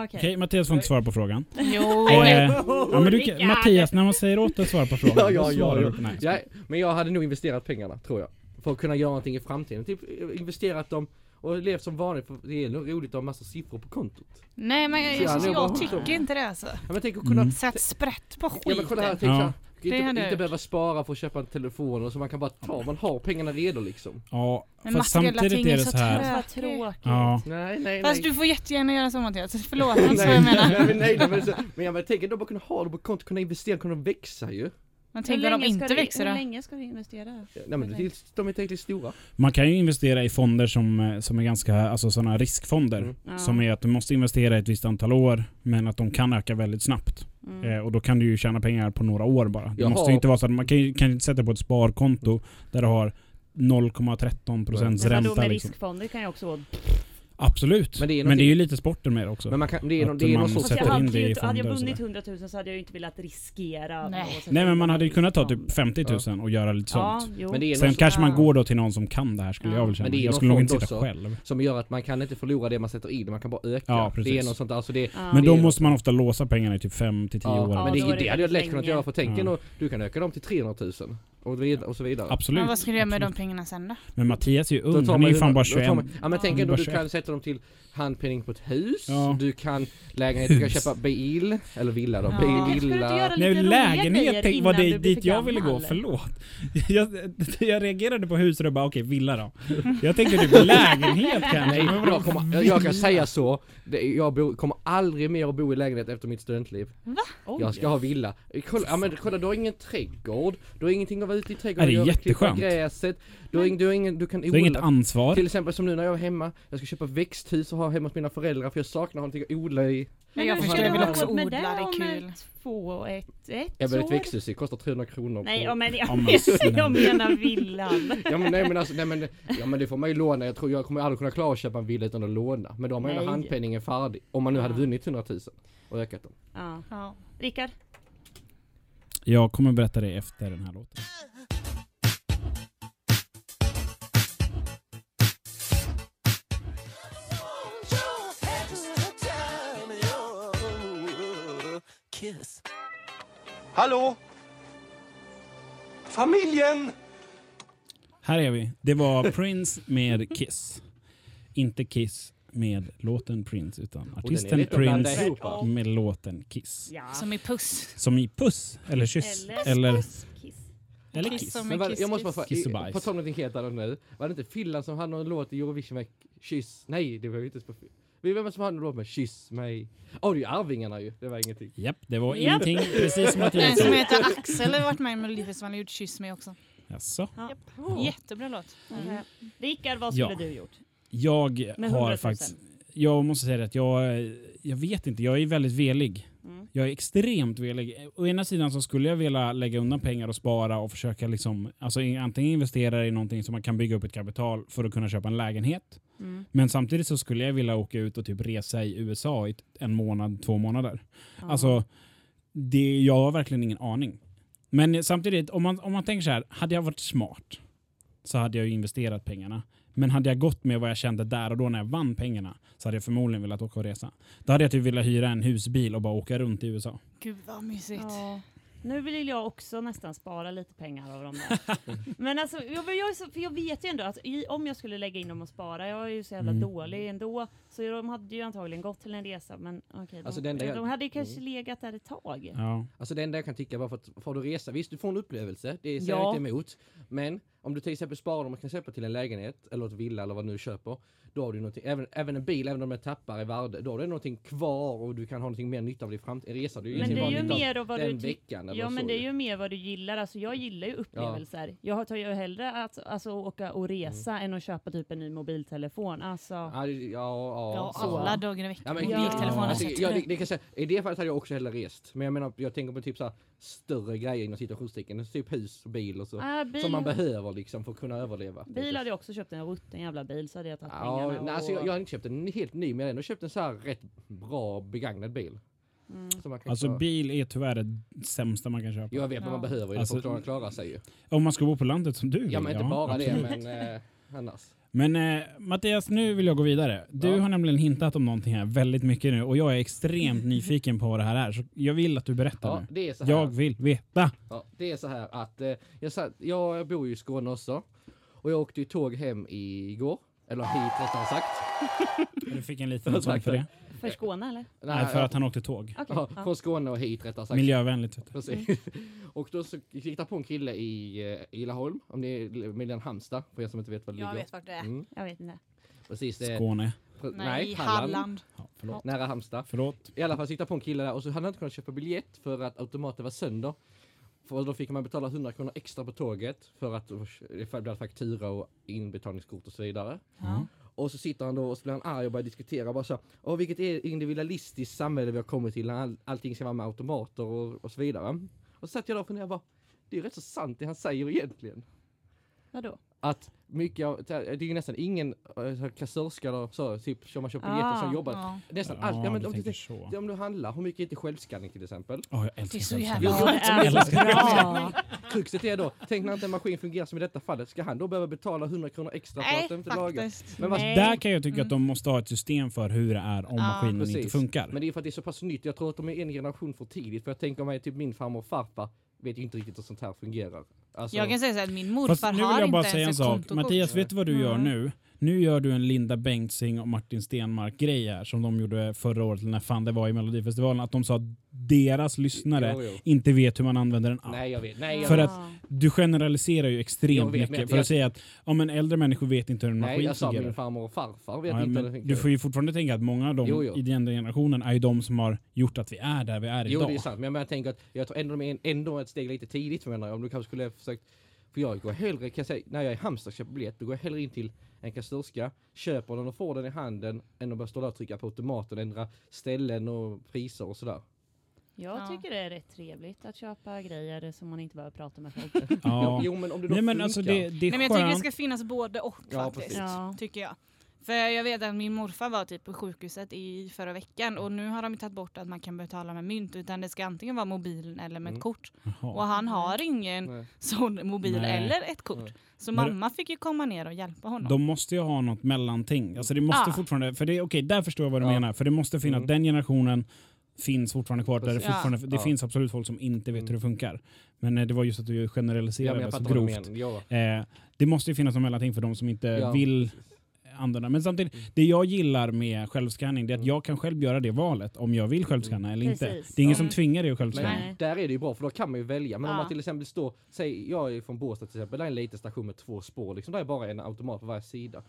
B: Okej.
A: Okej, Mattias får inte svara på frågan.
C: Jo,
A: Eh, ja, men du. Mattias, när man säger åt dig att svara på frågan,
D: Ja, ja, ja, ja.
A: Nej,
D: Ja, men jag hade nog investerat pengarna, tror jag. För att kunna göra någonting i framtiden. Typ eh, investerat dem och levt som vanligt, för det är nog roligt att ha massa siffror på kontot.
C: nej men
D: Så
C: jag,
D: jag
C: jag tycker inte det alltså.
D: Ja, men tänk att kunna...
A: Mm.
C: Sätt sprätt på
D: Ja men kolla här,
C: skiten.
D: tänk
A: Ja.
D: så här.
C: Det
D: Inte, inte
C: gjort.
D: behöva spara för att köpa en telefon och så man kan bara ta, man har pengarna redo liksom.
A: Ja,
C: Men
A: fast samtidigt
C: ting
A: är
C: är
A: det
C: så
A: så här.
B: Vad
C: Tråkigt.
A: Ja,
D: Nej, nej,
C: Fast
D: nej.
C: du får jättegärna göra så Mattias, förlåt det är så
D: nej,
C: jag
D: nej,
C: menar.
D: men, nej, nej, men, så, men jag tänker då bara kunna ha det på kontot, kunna investera, kunna växa ju.
C: Men tänk om de
B: länge ska
C: inte
B: du-
C: växer
B: Hur länge ska du investera?
D: Nej men tills de är tillräckligt stora.
A: man kan ju investera i fonder som, eh, som är ganska, alltså sådana riskfonder.
D: Mm.
B: Ja.
A: Som är att du måste investera i ett visst antal år, men att de kan öka väldigt snabbt.
B: Mm.
A: Eh, och då kan du ju tjäna pengar på några år bara. Det måste ju inte vara så att man kan kan inte sätta på ett sparkonto där du har 0,13 procents
B: Men vadå
A: ränta.
B: med
A: Liksom.
B: riskfonder kan ju också vara...
A: Absolut.
D: Men det är
A: Men det är, ju lite sporten med det också.
D: Men man kan, det är, nå-
A: Att
D: det är
A: man
D: någon sorts...
B: Alltså, jag
A: sätter in
B: hade,
A: det i
B: ju, hade jag
A: och
B: vunnit
A: sådär.
B: 100 000 så hade jag ju inte velat riskera.
C: Nej.
B: och
A: Nej men
B: in
A: man hade ju kunnat ta typ 50 000 och göra lite
B: Ja,
A: sånt.
B: jo.
D: Men det är
A: Sen
D: någon
A: kanske man går då till någon som kan det här skulle
B: Ja.
A: jag väl
B: Men
A: känna.
D: det är
A: Jag
D: någon
A: skulle nog inte sitta
D: också.
A: själv.
D: som gör att man kan inte förlora det man sätter i det, man kan bara öka.
A: Ja,
D: det är något sånt, alltså det,
B: Ja.
A: Men då måste man ofta låsa pengarna i typ 5 till 10
D: ja,
A: år.
B: Ja,
D: men det, det,
B: det
D: hade jag lätt kunnat göra för tänk ändå, du kan öka dem till 300 000. Och, vid, och så vidare.
A: Absolut.
C: Men vad ska du göra med de
A: Absolut.
C: pengarna sen då?
A: Men Mattias är ju ung, han är ju fan bara
D: då tar
A: 21.
D: man- Ja men tänk ändå du
A: 21.
D: kan sätta dem till handpenning på ett hus,
A: Ja.
D: du kan lägenhet, du kan köpa bil, eller villa då,
C: Ja.
D: bil,
B: du
D: villa.
A: Nej, lägenhet var det
B: du
A: dit jag ville gå, förlåt. Jag, jag reagerade på hus och då bara okej, villa då. Jag tänkte typ lägenhet kanske.
D: Nej, jag, kommer, jag, kan säga så, jag bo, kommer aldrig mer att bo i lägenhet efter mitt studentliv.
B: Oj.
D: Jag ska ha villa. Kolla, ja, men, kolla du har ingen trädgård, du har ingenting att vara ute i trädgården
A: Nej, det är jätteskönt.
D: gräset, du har, ing, du har ingen, du kan
A: Du har inget ansvar.
D: Till exempel som nu när jag är hemma, jag ska köpa växthus och ha hemma hos mina föräldrar för jag saknar någonting att odla i.
C: Men jag förstår, jag vill också odla, det är kul.
B: Två och ett, ett
D: Jag vill ett växthus, det kostar 300 kronor.
B: Nej,
D: på-
B: men jag, jag menar villan.
D: Ja men nej men alltså, nej men, ja men det får man ju låna, jag tror jag kommer aldrig kunna klara att köpa en villa utan att låna. Men då har man ju handpenningen färdig. Om man nu hade
B: Ja.
D: vunnit 100 000 och ökat dem.
B: Ja.
C: Ja.
B: Rickard?
A: Jag kommer berätta det efter den här låten.
F: Kiss.
G: Hallå? Familjen!
A: Här är vi. Det var Prince med Kiss. Inte Kiss med låten Prince, utan artisten
D: att
A: Prince med låten Kiss.
B: Ja.
C: Som i puss.
A: Som i puss, eller kyss,
B: Eller,
A: eller,
B: kiss.
A: eller
C: Kiss
A: kiss.
D: Men
C: kiss,
D: jag måste bara fråga, på tal om någonting helt annat nu. Var det inte Finland som hade någon låt i Eurovision med Kyss? Nej, det var ju inte på Vem var det som hade någon låt med Kyss mig? Åh, det är ju Arvingarna ju. Det var ingenting.
A: Japp, det var ingenting, precis som
C: En
A: Mattias
C: som heter Axel har varit med i Melodifestivalen och gjort Kyss mig också.
A: Jaså?
C: Jättebra låt.
B: Mm. Rickard, vad skulle
A: Ja.
B: du gjort?
A: Jag har
B: 100 000.
A: faktiskt... Jag måste säga att jag, jag vet inte, jag är väldigt velig.
B: Mm.
A: Jag är extremt velig. Å ena sidan så skulle jag vilja lägga undan pengar och spara och försöka liksom, alltså in- antingen investera i någonting som man kan bygga upp ett kapital för att kunna köpa en lägenhet.
B: Mm.
A: Men samtidigt så skulle jag vilja åka ut och typ resa i USA i en månad, två månader.
B: Ja.
A: Alltså, det, jag har verkligen ingen aning. Men samtidigt, om man, om man tänker så här, hade jag varit smart så hade jag ju investerat pengarna. Men hade jag gått med vad jag kände där och då när jag vann pengarna så hade jag förmodligen velat åka och resa. Då hade jag typ velat hyra en husbil och bara åka runt i USA.
C: Gud vad mysigt.
B: Ja. Nu vill jag också nästan spara lite pengar av dem där. Men alltså, jag, jag, så- för jag vet ju ändå att i, om jag skulle lägga in dem och spara, jag är ju så jävla
A: Mm.
B: dålig ändå, så de hade ju antagligen gått till en resa, men okej,
D: Alltså,
B: de,
D: jag-
B: de hade ju kanske
D: Mm.
B: legat där ett tag.
A: Ja.
D: Alltså det enda jag kan tycka bara för att får du resa, visst du får en upplevelse, det säger
B: Ja.
D: jag inte emot. Men om du till exempel sparar dem och kan köpa till en lägenhet eller ett villa eller vad du nu köper. Då har du någonting, även, även en bil, även om den tappar i värde, då har du någonting kvar och du kan ha någonting mer nytta av det i framtiden. En resa, du
B: Men det är ju mer av vad du
D: den
B: ty-
D: veckan
B: Ja men
D: så
B: det är ju mer vad du gillar, alltså jag gillar ju upplevelser. Jag tar ju hellre att alltså, åka och resa än att köpa typ en ny mobiltelefon. Alltså,
D: Ja, ja, ja,
C: Ja, alla dagar i veckan.
D: Ja, men,
B: Ja.
C: Mobiltelefonen
D: alltså, ja,
C: det.
D: det, kan säga, I det fallet hade jag också hellre rest. Men jag menar, jag tänker på typ så här större grejer inom situationstecken. Typ hus och bil och så.
B: äh, bil,
D: Som man behöver liksom för att kunna överleva.
B: bil hade jag också köpt en rutten jävla bil så hade jag tagit
D: Ja,
B: pengarna
D: nej, alltså, jag, jag har inte köpt en helt ny men jag har ändå köpt en så här rätt bra begagnad bil.
B: mm.
D: Man
A: Alltså
D: klara.
A: bil är tyvärr det sämsta man kan köpa.
D: Jag vet vad man
C: Ja.
D: behöver i
A: Alltså,
D: för att klara, klara sig ju.
A: Om man ska bo på landet som du vill.
D: Ja men inte bara
A: absolut.
D: det men eh, annars.
A: Men eh, Mattias, nu vill jag gå vidare. Du
D: Ja.
A: har nämligen hintat om någonting här väldigt mycket nu och jag är extremt nyfiken på vad det här är. Så jag vill att du berättar
D: Ja,
A: nu.
D: det är så här.
A: Jag vill veta.
D: Ja, det är så här att eh, jag, satt, jag bor ju i Skåne också. Och jag åkte ju tåg hem igår. Eller hit rättare sagt.
A: Du fick en liten sån för det.
B: För Skåne eller?
A: Nej, för att han åkte tåg.
B: Okej.
D: ja,
B: ja.
D: Från Skåne och hit rättare sagt.
A: Miljövänligt. Du.
D: Precis. och då så gick på en kille i eh, i Laholm, om det är mellan Halmstad, för er som inte vet var det
C: Jag
D: ligger.
C: vet vart det är.
D: Mm,
B: Jag vet inte.
D: precis, det är,
A: Skåne.
C: Nej, Halland.
A: Ja, förlåt.
D: Nära Halmstad.
A: Förlåt.
D: I alla fall så gick på en kille där och så hade han inte kunnat köpa biljett för att automaten var sönder. För då fick man betala 100 kronor extra på tåget för att det blev faktura och inbetalningskort och så vidare.
C: Ja.
D: Och så sitter han då och så blir han arg och börjar diskutera och bara så Åh vilket är individualistiskt samhälle vi har kommit till när all, allting ska vara med automater och, och så vidare. Och så satt jag där och funderade bara, det är ju rätt så sant det han säger egentligen.
B: Vadå?
D: Att mycket av, det är ju nästan ingen äh, kassörska eller så, typ som man köper biljetter som
B: Ah,
D: jobbar.
C: Ja.
D: Nästan allt. Ja, men
A: du
D: om, du,
A: så.
D: om du handlar, hur mycket är inte självskanning till exempel?
A: Åh, jag älskar
C: Det är så
A: självständighet.
C: jävla
B: Ja, det är så bra.
D: Kruxet är då, tänk när inte en maskin fungerar som i detta fallet, ska han då behöva betala 100 kronor extra för att den inte lagar? Men vad-
B: Nej.
A: Där kan jag tycka att de måste ha ett system för hur det är om maskinen inte
D: Precis.
A: funkar.
D: Men det är för att det är så pass nytt, jag tror att de är en generation för tidigt. För jag tänker mig typ min farmor och farfar, vet ju inte riktigt hur sånt här fungerar. Alltså,
C: Jag kan säga så här, att min morfar har inte ens ett kontokort.
A: Mattias, vet du vad du gör
B: Mm.
A: nu? Nu gör du en Linda Bengtzing och Martin Stenmark-grej här som de gjorde förra året, när fan det var i Melodifestivalen, att de sa att deras lyssnare
D: Jo, jo.
A: inte vet hur man använder en app.
D: Nej jag vet, nej jag
A: För
D: vet.
A: att Du generaliserar ju extremt
D: vet,
A: mycket för
D: jag-
A: att säga att ja, men äldre människor vet inte hur en
D: Nej
A: maskin
D: jag sa
A: fungerar.
D: min farmor och farfar vet
A: Ja,
D: inte hur det
A: du får ju fortfarande tänka att många av dem
D: Jo, jo.
A: i den generationen är ju de som har gjort att vi är där vi är
D: Jo
A: idag.
D: det är sant, men jag tänker att jag tror ändå de är ändå ett steg lite tidigt menar jag. Om du kanske skulle ha försökt för jag går hellre, kan jag säga, när jag är i Halmstad och köper biljett, då går jag hellre in till en kassörska, köper den och får den i handen än att bara stå där och trycka på automaten, ändra ställen och priser och sådär.
B: Jag
C: Ja.
B: tycker det är rätt trevligt att köpa grejer som man inte behöver prata med folk.
A: Ja.
D: Jo men om det då
A: Nej men
D: funkar.
A: alltså det, det
C: Nej, men jag tycker det ska finnas både och
D: Ja,
C: faktiskt. Tycker jag. För jag vet att min morfar var typ på sjukhuset i förra veckan och nu har de tagit bort att man kan betala med mynt utan det ska antingen vara mobilen eller med
D: Mm.
C: ett kort. Och
A: Jaha.
C: han har ingen
D: Nej.
C: sån mobil
A: Nej.
C: eller ett kort.
D: Nej.
C: Så
A: Men-
C: mamma fick ju komma ner och hjälpa honom.
A: De måste ju ha något mellanting. Alltså det måste
C: Ja.
A: fortfarande, för det, okej, där förstår jag vad du
D: Ja.
A: menar. För det måste finnas,
D: Mm.
A: den generationen finns fortfarande kvar. Där det fortfarande, det
D: Ja.
A: finns absolut folk som inte vet
D: Mm.
A: hur det funkar. Men eh, det var just att du
D: Ja,
A: generaliserade
D: jag
A: så grovt.
D: Ja.
A: Eh, det måste ju finnas något mellanting för de som inte
D: Ja,
A: vill använda. Men samtidigt,
D: Mm.
A: det jag gillar med självskanning det är att
D: Mm.
A: jag kan själv göra det valet om jag vill självskanna eller inte.
B: Precis.
A: Det är ingen som tvingar dig att
D: Men
A: självskanna.
B: Nej.
D: där är det ju bra för då kan man ju välja. Men om
C: Ja.
D: man till exempel står, säg jag är från Båstad till exempel, där är en liten station med två spår liksom, där är bara en automat på varje sida.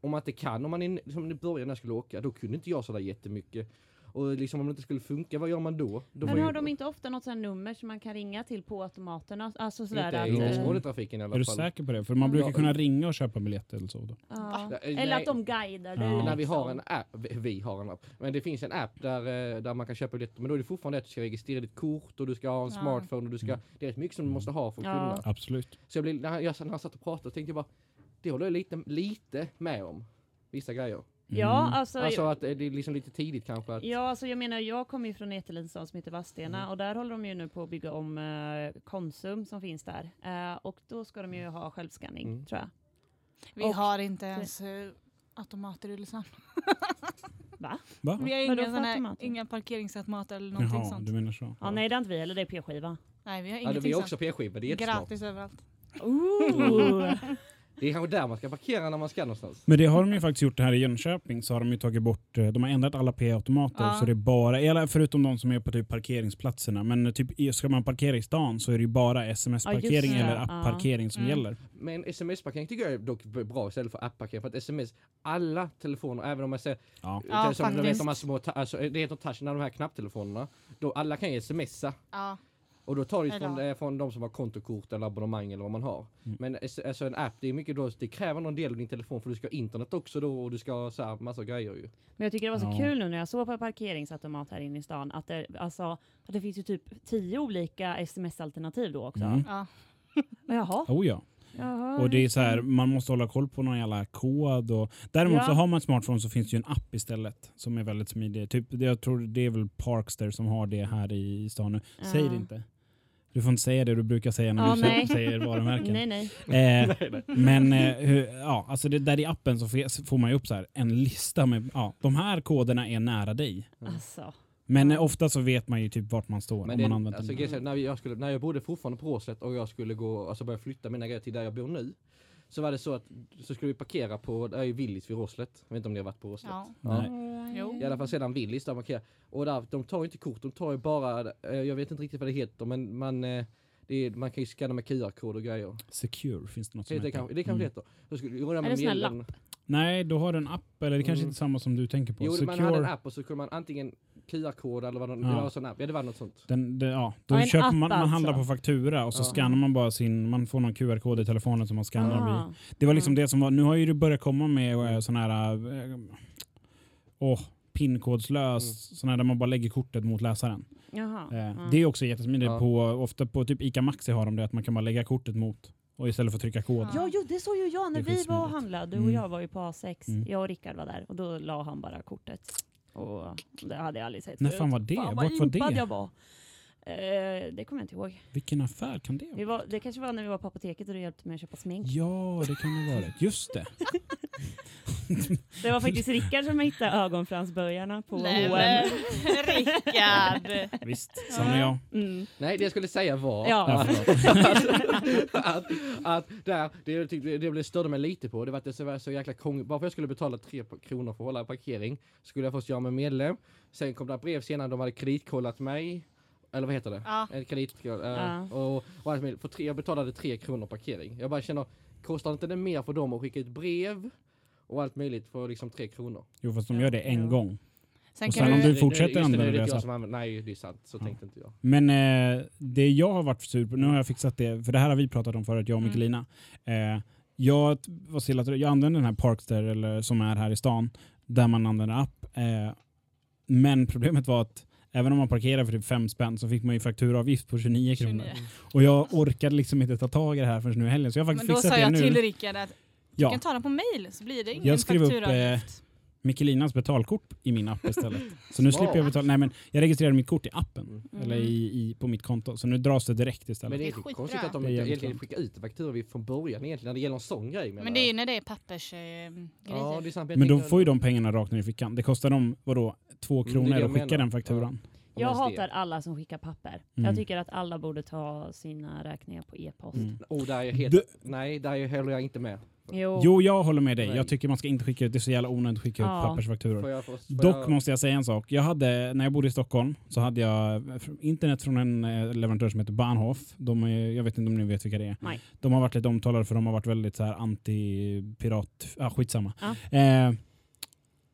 D: Om man inte kan, om man är, som i början när jag skulle åka, då kunde inte jag sådär jättemycket. Och liksom om det inte skulle funka, vad gör man då? då
B: Men
D: får ju-
B: har de inte ofta något sånt här nummer som man kan ringa till på automaterna? Alltså sådär
D: inte,
B: att...
D: i
A: Jo.
B: eh,
D: Skånetrafiken i alla
A: Är du
D: fall.
A: säker på det? För man brukar
D: Ja.
A: kunna ringa och köpa biljetter eller så. Då.
B: ja. Eller att de guidar dig.
A: Ja.
D: När vi
B: liksom.
D: har en app, vi- har en app, men det finns en app där, eh, där man kan köpa biljetter, men då är det fortfarande att du ska registrera ditt kort och du ska ha en
C: Ja.
D: smartphone och du ska,
A: Mm.
D: det är rätt mycket som du måste ha för att
B: Ja.
D: kunna.
A: Absolut.
D: Så jag blev, när jag, när jag satt och pratade tänkte jag bara, det håller jag lite, lite med om. Vissa grejer.
B: Ja,
A: Mm.
B: alltså...
D: Alltså att det är liksom lite tidigt kanske att...
B: Ja, alltså jag menar, jag kommer ju från en jätteliten stad som heter Vadstena
D: Mm.
B: och där håller de ju nu på att bygga om eh, Konsum som finns där. Eh, och då ska de ju ha självskanning,
D: Mm.
B: tror jag.
C: Vi
B: Och-
C: har inte ens eh, automater i Ulricehamn.
B: Va?
A: Va?
C: Vi har inga, såna inga parkeringsautomater eller någonting
A: Jaha,
C: sånt.
A: du menar så.
B: Ja, nej det har inte vi heller, det är p-skiva.
C: Nej, vi har
D: Ja, det
C: ingenting
D: är
C: sånt.
D: också p-skiva, det är jättesmart.
C: Gratis överallt.
B: Ooh.
D: Det är kanske där man ska parkera när man ska någonstans.
A: Men det har de ju faktiskt gjort det här i Jönköping så har de ju tagit bort, eh, de har ändrat alla p-automater
C: Ja.
A: så det är bara, eller förutom de som är på typ parkeringsplatserna, men typ ska man parkera i stan så är det ju bara
B: Ja,
A: sms-parkering
B: det.
A: eller
B: Ja.
A: app-parkering som
C: Mm.
A: gäller.
D: Men sms-parkering tycker jag är dock bra istället för app-parkering. För att sms, alla telefoner, även om man säger,
A: Ja.
C: Ja,
D: som vet de här små, alltså, det heter touch, när de här knapptelefonerna, då alla kan ju smsa.
C: Ja.
D: Och då tar det från, eh, från de som har kontokort eller abonnemang eller vad man har.
A: Mm.
D: Men s- alltså en app, det är mycket då, det kräver någon del av din telefon för du ska ha internet också då och du ska ha så här massa grejer ju.
B: Men jag tycker det var så
A: Ja.
B: kul nu när jag såg på en parkeringsautomat här inne i stan att det, alltså, att det finns ju typ tio olika sms-alternativ då också.
A: Mm.
C: Ja.
B: Jaha.
A: Oh ja.
B: Jaha.
A: Och det är så här, man måste hålla koll på någon jävla kod. Och, däremot
B: Ja.
A: så har man ett smartphone så finns det ju en app istället som är väldigt smidig. Typ, jag tror det är väl Parkster som har det här i stan nu. Säg
B: Ja.
A: det inte. Du får inte säga det du brukar säga när
B: Ja,
A: du
B: nej.
A: säger varumärken.
B: Nej, nej.
A: Eh, men eh, hur, ja, alltså det, där i appen så får- man ju upp så här, en lista med ja, de här koderna är nära dig.
D: Mm.
B: Alltså.
A: Men eh, ofta så vet man ju typ vart man står
D: Men
A: om
D: det,
A: man använder
D: alltså,
A: den.
D: när, jag skulle, när jag bodde fortfarande på Åslet och jag skulle gå, alltså börja flytta mina grejer till där jag bor nu. Så var det så att så skulle vi parkera på, det är ju Willys vid Åslet. Jag vet inte om ni har varit på Åslet?
C: Ja.
A: Nej.
C: Jo.
D: I alla fall sedan Willys där man parkerar. Och där, de tar ju inte kort, de tar ju bara, eh, jag vet inte riktigt vad det heter men man, eh, det är, man kan ju scanna med QR-kod och grejer.
A: Secure finns det något som
D: Det, det,
A: heter.
D: kan, det kanske
A: Mm.
D: det heter. Då skulle,
B: Är
D: med
B: det sån här
D: meddelanden-
A: Nej, då har du en app, eller det kanske
D: Mm.
A: inte är samma som du tänker på.
D: Jo, man hade en
A: Secure,
D: app och så kunde man antingen QR-kod eller vad det
A: Ja.
D: det var sån app. Ja, det var något sånt.
A: den, det, ja, då
B: Ja,
A: köper
B: app
A: man, man handlar
B: alltså.
A: på faktura och så
D: Ja.
A: scannar man bara sin, man får någon QR-kod i telefonen som man scannar vid.
B: Ah.
A: Det var liksom
B: Mm.
A: det som var, nu har ju det börjat komma med äh, sån här, äh, åh, pinkodslös,
D: Mm.
A: sån här där man bara lägger kortet mot läsaren.
B: Jaha.
A: Eh,
B: Ja.
A: Det är också jättesmidigt.
D: Ja.
A: På, ofta på typ ICA Maxi har de det, att man kan bara lägga kortet mot och istället för att trycka kod.
C: Ja.
B: Ja, jo, det såg ju jag när vi var och handlade. Du och
A: Mm.
B: jag var ju på A6.
A: Mm.
B: Jag och Rickard var där och då la han bara kortet. Och det hade jag aldrig sett
A: När fan var det?
B: Fan,
A: Vart
B: vad
A: var
B: impad
A: det?
B: jag var. Eh, det kommer jag inte ihåg.
A: Vilken affär kan det
B: Vi
A: vara?
B: var, det kanske var när vi var på apoteket och du hjälpte mig att köpa smink.
A: Ja, det kan det vara. Just det.
B: Det var faktiskt Rickard som hittade ögonfransböjarna på
C: Nej,
B: H&M.
C: Rickard!
A: Visst, sån är jag.
B: Mm.
D: Nej, det jag skulle säga var
B: Ja.
D: att, att där, det, det blev störde mig lite på, det var att det var så jäkla krångligt. Bara för att jag skulle betala 3 kronor för att hålla parkering skulle jag först göra mig medlem. Sen kom det brev senare, de hade kreditkollat mig. Eller vad heter det?
C: Ja.
D: En kreditkoll. eh,
B: Ja.
D: och, och allt möjligt. för tre, jag betalade 3 kronor parkering. Jag bara känner, kostar inte det mer för dem att skicka ut brev och allt möjligt för liksom 3 kronor?
A: Jo, fast de gör det en
B: Ja.
A: gång.
C: Sen
A: Och sen om
C: du,
A: du
D: Det-
A: fortsätter
D: det, det,
A: använda
D: det,
A: app.
D: som använder, Nej, det är sant. Så
A: Ja.
D: tänkte inte jag.
A: Men eh, det jag har varit sur på, nu har jag fixat det, för det här har vi pratat om förut, jag och
C: Mm.
A: Mikkelina. Eh, jag var still att, jag använder den här Parkster eller, som är här i stan, där man använder app. Eh, men problemet var att även om man parkerar för typ fem spänn så fick man ju fakturaavgift på 29 kronor.
C: 29.
A: Och jag orkade liksom inte ta tag i det här förrän nu i helgen, så jag har
C: Men
A: faktiskt
C: då
A: fixat
C: sa
A: det
C: jag
A: nu.
C: till Rickard att du
A: ja,
C: kan ta den på mail så blir det ingen
A: Jag skrev upp, eh. Mikkelinas betalkort i min app istället. Så nu
D: Smart.
A: slipper jag betala, nej men jag registrerar mitt kort i appen.
D: Mm.
A: Eller i, i, på mitt konto. Så nu dras det direkt istället.
D: Men det är,
C: Det är
D: inte konstigt att de inte egentligen skickar ut fakturor från början egentligen när det gäller en sån grej.
C: Men det är ju när det är pappersgrejer. Eh,
D: Ja,
C: grejer.
D: det är sant. jag
A: Men då får ju de pengarna rakt ner i fickan. Det kostar dem, vadå, två
D: Mm,
A: kronor att
D: jag
A: skicka
D: menar.
A: den fakturan.
B: Jag hatar alla som skickar papper.
A: Mm.
B: Jag tycker att alla borde ta sina räkningar på e-post.
A: Mm.
D: Oh, där är jag helt...
A: Du-
D: Nej, där är- håller jag inte med.
B: Jo.
A: Jo, jag håller med dig. Jag tycker man ska inte skicka ut, det är så jävla onödigt att skicka ut
B: Ja.
A: pappersfakturor.
D: Får jag, får, får
A: Dock
D: jag,
A: måste jag säga en sak. Jag hade, när jag bodde i Stockholm så hade jag internet från en eh, leverantör som heter Bahnhof. De är, jag vet inte om ni vet vilka det är.
B: Nej.
A: De har varit lite omtalade för de har varit väldigt så här anti-pirat. Ah, skitsamma.
B: Ja.
A: Eh,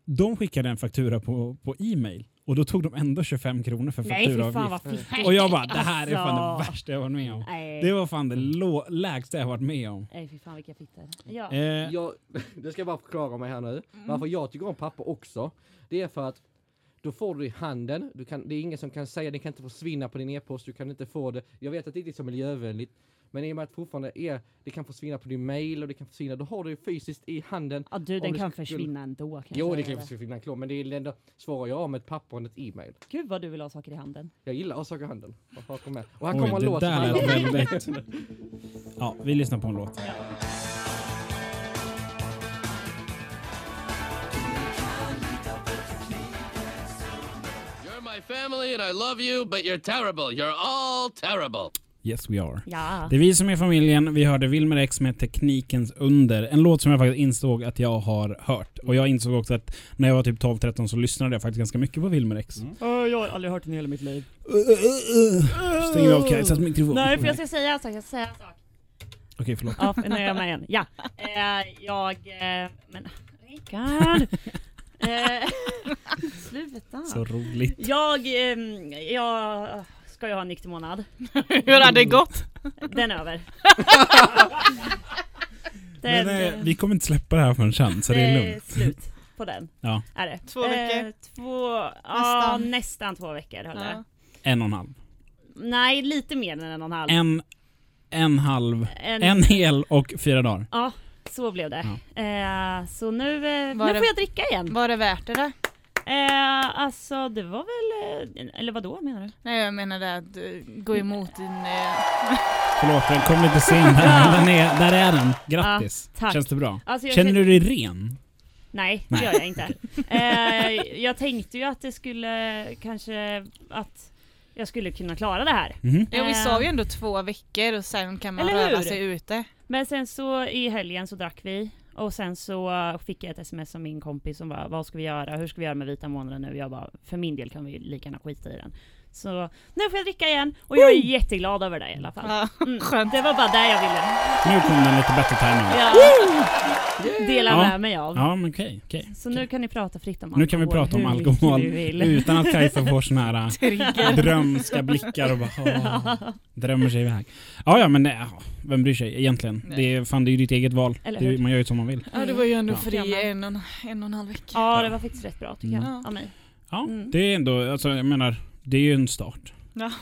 A: de skickade en faktura på, på e-mail och då tog de ändå 25 kronor för
B: Nej fan
A: fakturaavgift.
B: vad fiffigt.
A: Och jag bara, det här är fan det
B: Alltså.
A: värsta jag varit med om.
B: Nej.
A: Det var fan det lå- lägsta jag varit med om.
B: Nej fy fan vilka fittor. Ja.
A: Eh,
D: jag, det ska jag bara förklara mig här nu. Varför jag tycker om papper också. Det är för att då får du det i handen. Du kan, det är ingen som kan säga det kan inte försvinna på din e-post. Du kan inte få det. Jag vet att det inte är så miljövänligt. Men i och med att fortfarande är, det kan försvinna på din mail och det kan försvinna. Då har du det fysiskt i handen.
B: ja du den kan
D: skulle-
B: försvinna ändå. Kan
D: Jo,
B: jag
D: det kan försvinna klart. Men det är ändå svårare att göra med ett papper än ett e-mail.
B: Gud vad du vill ha saker i handen.
D: Jag gillar att ha saker i handen. Och här
A: Oj,
D: kommer en låt
A: där. Ja, vi lyssnar på en låt.
H: You're my family and I love you, but you're terrible. You're all terrible.
A: Yes we are.
B: Ja.
A: Det är vi som är familjen. Vi hörde Wilmer X med Teknikens under. En låt som jag faktiskt insåg att jag har hört. Och jag insåg också att när jag var typ 12-13 så lyssnade jag faktiskt ganska mycket på Wilmer X.
B: jag har aldrig hört den i hela mitt liv.
A: Stänger vi av Kajsas mikrofon?
B: Nej för jag ska säga en sak, jag ska säga en sak.
A: Okej, förlåt.
B: Ja, nu är jag med igen. Ja. Eh, jag... Eh, men Rickard! Eh, sluta.
A: Så roligt.
B: Jag, ehm, jag ska ju ha en nykter månad.
C: Hur har det gått?
B: Den är över.
A: Men
B: Den,
A: eh, vi kommer inte släppa det här förrän sen, så det är lugnt.
B: slut på den.
A: Ja.
B: Är det.
C: Två veckor?
B: Eh, två, ja,
C: Nästan.
B: nästan två veckor höll det.
C: Ja.
A: En och en halv.
B: Nej, lite mer än en och en halv.
A: En, en halv,
B: En-
A: en hel och fyra dagar.
B: Ja, så blev det. Eh, så nu, eh, nu
C: det-
B: får jag dricka igen.
C: Var det värt det där?
B: Eh, alltså det var väl, eh, eller vad då menar du?
C: Nej jag menade att uh, gå emot din... eh,
A: Förlåt, den kom lite sent den är, där är den. Grattis.
B: Ja, tack.
A: Känns det bra?
B: Alltså,
A: Känner
B: känner-
A: du dig ren?
B: Nej,
A: Nej.
B: det gör jag inte. Eh, jag tänkte ju att det skulle kanske, att jag skulle kunna klara det här.
A: Mhm.
C: Ja vi
B: Eh.
C: sa ju ändå två veckor och sen kan man
B: Eller
C: röra
B: hur?
C: sig ute.
B: Men sen så i helgen så drack vi och sen så fick jag ett sms av min kompis som bara, vad ska vi göra? Hur ska vi göra med vita månaden nu? Jag bara, för min del kan vi ju lika gärna skita i den. Så nu får jag dricka igen och jag är jätteglad över det i alla fall.
C: Ja,
B: Mm,
C: skönt.
B: Det var bara det jag ville
A: Nu kom den lite bättre timing.
B: ja. dela
A: Ja.
B: med mig av.
A: Ja, men okej. okej.
B: Så nu kan ni prata fritt om alkohol.
A: Nu kan vi prata om alkohol utan att Kajsa får såna här drömska blickar och bara åh, drömmer sig iväg. Ja, ja, men nej, vem bryr sig egentligen?
C: Nej.
A: Det är, fan, det är ju ditt eget val.
B: Eller
A: Det, man gör ju som man vill.
C: Ja det var ju ändå
A: Ja.
C: fri en och, en, en och en halv vecka.
B: Ja, det var faktiskt rätt bra tycker
A: Mm.
B: jag. Av mig.
A: Ja,
B: Mm.
A: det är ändå, alltså jag menar, det är ju en start. Jag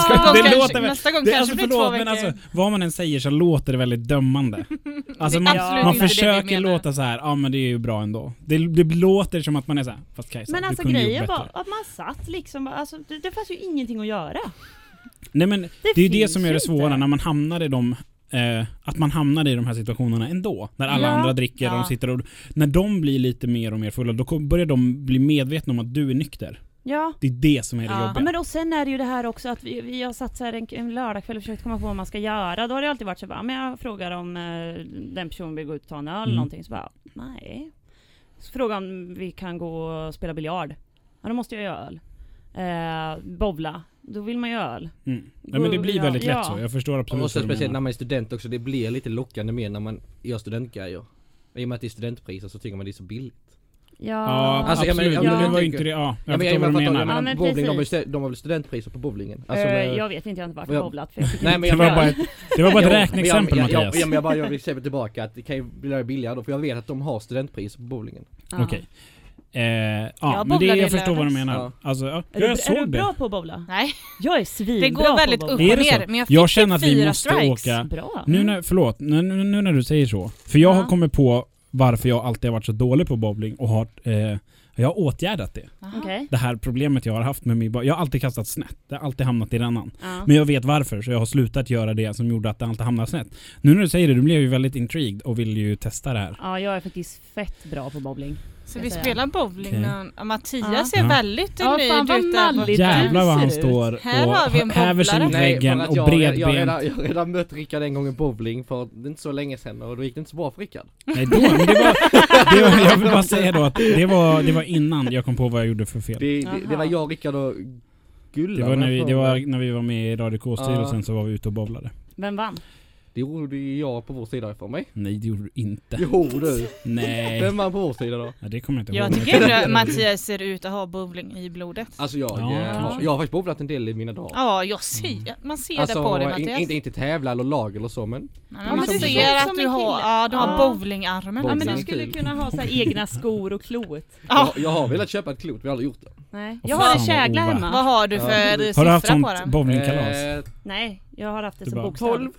A: skojar.
C: Nästa
A: det
C: gång
A: låter
C: kanske,
A: väl-
C: nästa gång
A: Det,
C: kanske
A: alltså,
C: blir två veckor.
A: men alltså, vad man än säger så låter det väldigt dömande. Alltså
C: Det
A: man, man
C: det
A: försöker låta så här, ja men det är ju bra ändå. Det, det låter som att man är så här, fast Kajsa,
B: Men alltså grejen var att man satt liksom, alltså, det, det fanns ju ingenting att göra.
A: Nej men det, är ju det som
B: ju
A: det svåra, när man hamnar i de Eh, att man hamnar i de här situationerna ändå. När alla
B: Ja.
A: andra dricker och
C: Ja.
A: de sitter och... När de blir lite mer och mer fulla, då börjar de bli medvetna om att du är nykter.
B: Ja.
A: Det är det som är det
C: Ja.
A: jobbiga.
B: Ja, men och sen är det ju det här också att vi, vi har satt så här en, en lördagkväll och försökt komma på vad man ska göra. Då har det alltid varit så bara, men jag frågar om eh, den personen vill gå ut och ta en öl
A: Mm.
B: eller någonting. Så bara, nej. Så frågar om vi kan gå och spela biljard. Ja, då måste jag göra öl. Eh, bovla. Då vill man ju öl.
A: Mm. Ja, men det blir
B: Ja,
A: väldigt lätt
B: ja.
A: så. Jag förstår absolut
D: Och speciellt när man är student också, det blir lite lockande mer när man gör studentgrejer. I och med att det är studentpriser så tycker man det är så billigt.
B: Ja,
A: Ja,
D: Alltså, jag
A: absolut.
D: menar-
A: men
B: ja,
A: det
D: jag
A: var inte det. Ja, jag
D: Ja, men
A: förstår vad du menar.
D: Jag menar,
B: Ja, men
D: bowling, de, har de väl studentpriser på bowlingen? Alltså,
B: eh,
D: med-
B: jag vet inte, jag har inte varit och
D: jag-
B: bowlat. För jag
D: Nej, men jag
A: Det var bara ett, det var bara ett
D: men
A: räkneexempel
D: jag, jag,
A: Mattias.
D: jag, jag, jag, bara, jag vill säga tillbaka att det kan ju bli billigare då, för jag vet att de har studentpriser på bowlingen.
B: Ja.
A: Okej. Eh, ja,
C: Jag
A: men det, jag förstår vad du menar.
D: Ja.
A: Alltså, ja,
B: Är, du,
A: jag
B: är
A: såg
B: du
A: det.
B: bra på att bowla?
C: Nej,
B: Jag är svinbra
C: det går väldigt upp och
A: Är
C: ner. Men jag fick
A: Jag känner
C: typ
A: att vi måste
C: strikes.
A: åka...
B: Bra.
A: Nu när, förlåt, nu, nu nu när du säger så. För jag
B: Ja.
A: har kommit på varför jag alltid har varit så dålig på bowling och har, eh, jag har åtgärdat det.
B: Okej.
A: Det här problemet jag har haft med min Jag har alltid kastat snett. Det har alltid hamnat i rännan.
B: Ja.
A: Men jag vet varför, så jag har slutat göra det som gjorde att det alltid hamnade snett. Nu när du säger det, blir jag ju väldigt intrigued och vill ju testa det här.
B: ja, jag är faktiskt fett bra på bowling.
C: Så vi
B: säga.
C: spelar bowling. Ja, Mattias
B: Ja.
C: ser
A: Ja.
C: väldigt
B: Ja,
C: nöjd
B: fan
C: ut där.
A: Jävlar vad han står
C: Här har vi en
A: och häver sig mot väggen och
D: jag, jag, jag, har
A: bredbent.
D: redan, jag redan mött Rickard en gång i bowling för det är inte så länge sedan och då gick det inte så bra för Rickard.
A: Nej, då, men det var, det var, jag vill bara säga då att det var, det var innan jag kom på vad jag gjorde för fel.
D: Det, det, det var jag, Rickard och Gulla.
A: Det var när vi, det var när vi var med i Radio K-styrelsen så var vi ute och bowlade.
B: Vem vann?
D: Gjorde ju jag på vår sida för mig.
A: Nej, det gjorde du inte.
D: Jo du!
A: Nej.
D: Vem vann på vår sida då?
A: Ja, det kommer jag inte ihåg.
C: Jag tycker att Mattias ser ut att ha bowling i blodet.
D: Alltså jag,
A: Ja,
D: eh, har,
A: kanske.
D: jag har faktiskt bowlat en del i mina dagar.
C: Ja, jag ser, man ser
D: alltså,
C: det på dig
D: in,
C: Mattias.
D: inte, inte tävla eller lag eller så men
C: Ja,
B: men
C: man
B: det
C: ser att
B: som
C: du har, ja, du har
B: Ja.
C: bowlingarmen.
B: Ja men du skulle kunna ha så här egna skor och klot.
C: Ja.
D: jag, jag har velat köpa ett klot, vi har aldrig gjort det.
B: Nej. Jag har en kägla hemma.
C: Vad har du
D: Ja.
C: för
D: du
C: siffra
A: Har du haft
C: på
A: sånt
C: den?
A: bowlingkalas?
D: Eh,
B: Nej, jag har haft det som bokstav.
D: 12.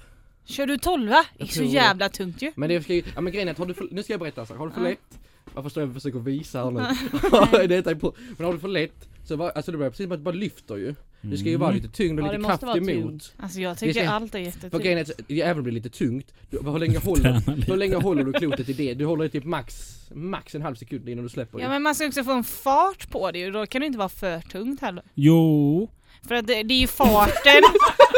C: Kör du tolva? Det är så jävla tungt ju.
D: Men det ska ju, ja men grejen är att har du för, nu ska jag berätta så här, har du för
C: Ja.
D: lätt? Jag förstår jag försöker visa här nu. det är på. Men har du för lätt, så var, alltså det börjar precis som att det bara lyfter ju. Det ska ju vara
A: Mm.
D: lite tyngd och
B: Ja,
D: lite
B: måste
D: kraft
B: vara
D: emot.
C: Alltså jag tycker
D: ska-
C: allt är
D: För
C: jättetungt.
D: grejen är att det även blir lite tungt. Du, hur, länge håller, hur länge håller du klotet i det? Du håller det typ max, max en halv sekund innan du släpper
C: Ja
D: det.
C: men man ska också få en fart på det ju, då kan det inte vara för tungt heller.
A: Jo.
C: För att det, det är ju farten.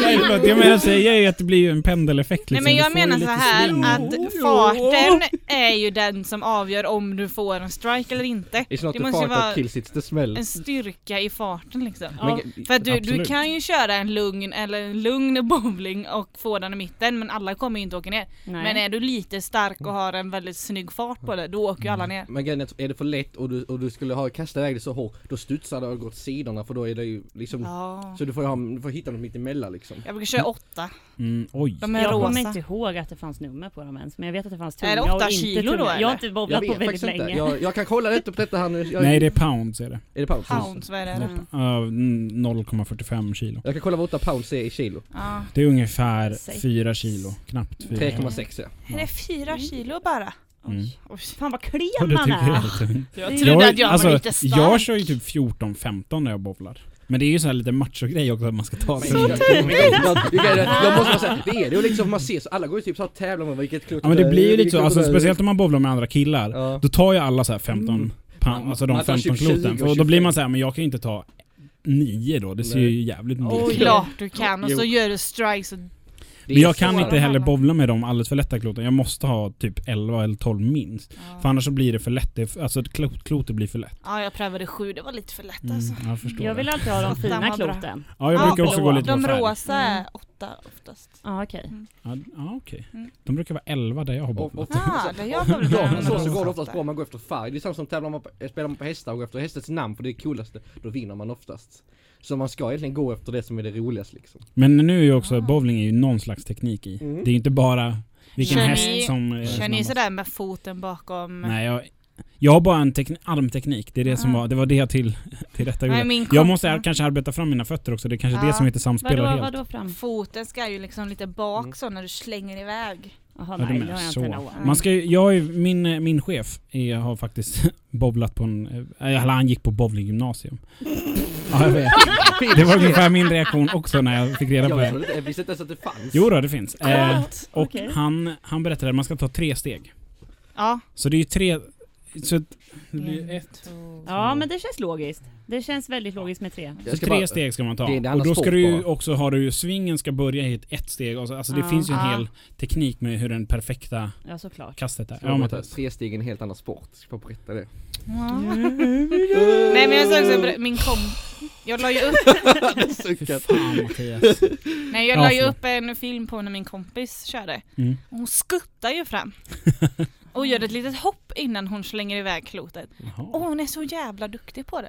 A: Nej, förlåt, jag menar säga är ju att det blir ju en pendeleffekt
C: Nej
A: liksom.
C: men
A: Du
C: jag
A: ju
C: menar så här
A: sving.
C: att farten är ju den som avgör om du får en strike eller inte.
D: It's not
C: Det måste ju vara
D: kills, it's the smell.
C: en styrka i farten liksom.
B: Ja.
D: Men,
C: För att du, du kan ju köra en lugn eller en lugn bowling och få den i mitten men alla kommer ju inte åka ner.
B: Nej.
C: Men är du lite stark och har en väldigt snygg fart på det, då åker ju alla ner.
D: men grejen är att är det för lätt och du, och du skulle ha kastat iväg det så hårt, då studsar det och går åt sidorna för då är det ju liksom
C: Ja.
D: Så du får, ha, du får hitta något mitt emellan liksom.
C: Jag brukar köra åtta.
A: Mm, oj.
C: De är
B: jag kommer
C: rosa.
B: inte ihåg att det fanns nummer på dem ens, men jag vet att det fanns
C: Är
B: tunga
C: det
B: och
C: åtta kilo då,
B: Jag har inte
D: Jag
B: bowlat på väldigt
D: inte.
B: länge.
D: Jag, jag kan kolla lite på detta här nu. Jag,
A: Nej, det är pounds är det.
D: Är det pounds?
C: Pounds, vad är det?
B: Mm.
A: Ja, mm, 0,45 kilo.
D: Jag kan kolla vad 8 pounds är i kilo.
C: Ja.
A: Det är ungefär
B: Sex.
A: 4 kilo. Knappt 4.
D: 3,6 ja.
C: Är det fyra kilo bara?
A: Mm.
C: Oj.
B: Fan vad
A: Ja,
B: klen
A: det jag
B: är.
A: är.
C: Jag trodde att jag
A: alltså,
C: var lite stark.
A: jag kör ju typ 14-15 när jag bowlar. Men det är ju så här lite macho-grej också att man ska ta sig
D: jag, måste säga, det är det ju liksom, man ser så, alla går ju typ så här tävlar med vilket klot
A: Ja men det blir ju lite så, alltså speciellt om man bowlar med andra killar.
D: Ja.
A: Då tar ju alla så här 15
D: Mm.
A: pound, alltså de
D: Man tar
A: 15
D: typ 20
A: kloten.
D: och
A: då blir
D: 25.
A: man så här, men jag kan ju inte ta 9 då, det ser ju jävligt mycket ut.
C: klart du kan och så gör du strikes och
A: Men jag kan inte heller bowla med de alldeles för lätta kloten. Jag måste ha typ 11 eller 12 minst. För annars så blir det för lätt. Det alltså klot, klotet blir för lätt.
C: Ja jag prövade sju, det var lite för lätt
A: Mm,
C: alltså.
A: jag förstår
B: Jag vill
A: det.
B: alltid ha de fina kloten.
A: Ja, jag
C: Ja,
A: brukar också gå lite
C: De rosa är
B: Mm.
C: åtta oftast.
B: Ja okej.
A: Ja, ja okej.
C: Mm.
A: De brukar vara 11 där jag har
D: och,
C: Ah, det jag bowlar
D: ja,
C: med.
D: men så, så
C: Mm.
D: går det oftast bra man går efter färg. Det är samma som tävlar man på, spelar man på hästar och går efter hästens namn för det är coolaste. Då vinner man oftast. Så man ska egentligen gå efter det som är det roligaste liksom.
A: Men nu är ju också,
C: Ah.
A: bowling är ju någon slags teknik i.
D: Mm.
A: Det är ju inte bara vilken
C: Kör
A: häst
C: ni-
A: som
C: Kör ni sådär med foten bakom?
A: Nej, jag, Jag har bara en tekni- armteknik. Det, är det, som var, det var det jag till, till detta
C: Nej,
A: gjorde. Jag måste kanske arbeta fram mina fötter också. Det är kanske är det
C: Ja.
A: som inte samspelar
B: Vadå,
A: helt.
B: vadå fram?
C: Foten ska ju liksom lite bak
D: Mm.
C: så när du slänger iväg.
B: Jaha,
A: Ja,
B: nej, det har jag
A: så.
B: inte någon.
A: Man ska, jag är, min, min chef är, har faktiskt bowlat på en... eh, Eller han gick på bowlinggymnasium. Ja, jag vet. Det var ungefär min reaktion också när jag fick reda på det.
D: jag visste inte ens att det fanns.
A: Jo då, det finns. Eh, och
B: Okej.
A: han, han berättade att man ska ta tre steg.
C: Ja.
A: Så det är ju tre... Så det blir ett...
B: Ja, men det känns logiskt. Det känns väldigt logiskt med tre.
D: Jag
A: Så
D: ska
A: tre
D: bara-
A: steg ska man ta.
D: Det är en
A: och
D: annan
A: då ska
D: sport
A: du ju
D: bara.
A: också ha du svingen ska börja i ett, ett steg. Alltså, alltså det
B: Ja.
A: finns ju en
C: Ja.
A: hel teknik med hur den perfekta
B: Ja, såklart.
A: kastet är.
D: Ja,
A: Mattias.
D: tre steg är en helt annan sport. Ska jag berätta det?
C: Nej men jag sa också, min kom... Jag la ju upp,
A: Fy fan Mattias.
C: nej, jag
A: Ja,
C: la ju upp en film på när min kompis körde.
A: Mm.
C: Och Hon skuttar ju fram. Och gör ett litet hopp innan hon slänger iväg klotet.
A: Jaha.
C: Och hon är så jävla duktig på det.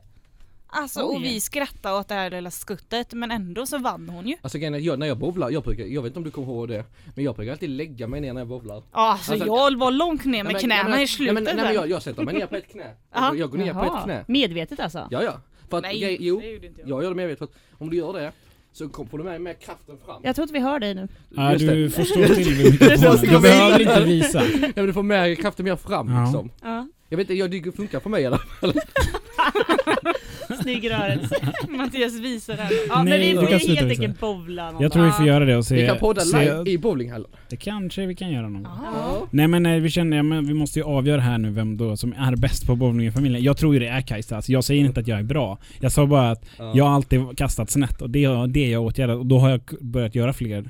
C: Alltså och
B: Oj.
C: vi skrattar åt det här lilla skuttet men ändå så vann hon ju.
D: Alltså grejen är, jag, när jag bowlar, jag brukar, jag vet inte om du kommer ihåg det, men jag brukar alltid lägga mig ner när jag bowlar.
C: Alltså,
D: Alltså,
C: jag var långt ner med
D: Nej,
C: knäna
D: nej,
C: i slutet.
D: Nej, men, nej, men jag, jag sätter mig ner på ett knä.
C: Aha.
D: Jag, jag går ner på ett
B: Jaha.
D: knä.
B: Medvetet alltså?
D: Ja, ja. För att,
C: Nej,
D: grej, jo,
C: det gjorde inte jag.
D: jag gör det medvetet för att om du gör det så kom, får du med, med kraften fram.
B: Jag tror inte vi hör dig nu.
A: Ja,
D: Just det.
A: du får stå till vid mikrofonen. Du
D: jag
A: behöver inte visa.
D: Ja, men du får med kraften mer fram
A: Ja.
D: liksom.
B: Ja.
D: Jag vet inte, jag, det funkar för mig i alla fall.
B: Snygg rörelse.
C: Mattias visar här.
B: Ja, men
A: Nej,
B: vi
A: du
B: får
A: kan
B: ju helt enkelt bowla någon
A: Jag tror vi får göra det och se...
D: Vi kan podda
A: se
D: live i bowlinghallen.
A: Det kanske vi kan göra någon gång.
C: Ja.
A: Nej men eh, vi känner, ja, men vi måste ju avgöra här nu vem då som är bäst på bowling i familjen. Jag tror ju det är Kajsa, alltså, jag säger inte att jag är bra. Jag sa bara att
D: Ja.
A: jag har alltid kastat snett och det är det jag har åtgärdat och då har jag börjat göra fler.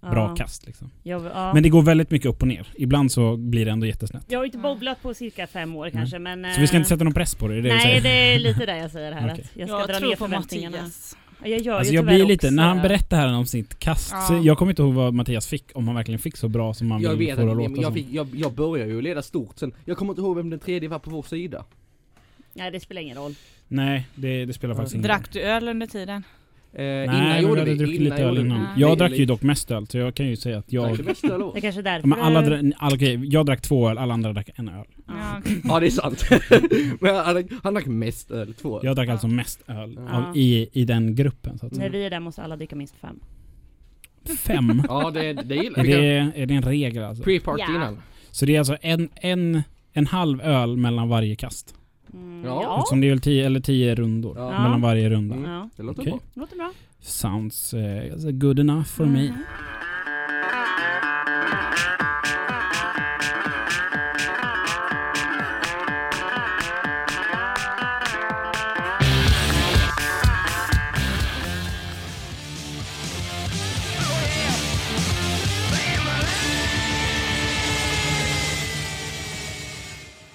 A: Bra kast liksom.
B: Ja.
A: Men det går väldigt mycket upp och ner. Ibland så blir det ändå jättesnätt.
B: jag har ju inte bowlat på cirka fem år kanske men...
A: Så vi ska
B: eh,
A: inte sätta någon press på det, är det du
B: Nej
A: säger?
B: det är lite det jag säger här.
A: Okej.
B: Att jag ska
C: Jag
B: dra
C: tror
B: ner förväntningarna.
C: Mattias.
B: Ja, Jag gör
A: Alltså jag blir lite,
B: också.
A: när han berättar här om sitt kast,
C: Ja.
A: så jag kommer inte ihåg vad Mattias fick, om han verkligen fick så bra som han
D: Jag
A: vill
D: vet
A: få det
D: att
A: låta
D: jag, fick, jag, jag började ju leda stort sen. Jag kommer inte ihåg vem den tredje var på vår sida.
B: Nej det spelar ingen roll.
A: Nej, det, det spelar faktiskt ingen roll.
C: Drack du öl under tiden?
D: Eh,
A: Nej,
D: innan gjorde
A: hade
D: vi.
A: druckit lite öl innan.
C: Ja.
A: Jag
D: Nej,
A: drack ju dock mest öl, så jag kan ju säga att jag...
D: öl?
B: Det är kanske är därför...
A: Men alla, dra- alla, okej, jag drack två öl, alla andra drack en öl.
B: ja.
C: Ja.
D: Ja det är sant. men han, drack- han drack mest öl, två.
A: Jag drack
C: Ja.
A: alltså mest öl av, i, i den gruppen. Så att
B: När vi är där måste alla dricka minst fem.
A: Fem?
D: Ja det, det gillar
A: Är det, är det en regel alltså?
D: Pre-party innan.
A: Så det är alltså en, en, en halv öl mellan varje kast?
B: Mm,
D: Ja.
B: ja.
A: Eftersom det är väl tio, eller tio rundor
D: Ja.
A: mellan varje runda.
D: Mm.
B: Ja.
D: Det låter
A: Okej.
D: bra.
B: Låter bra.
A: Sounds eh, good enough for me.
B: Mm.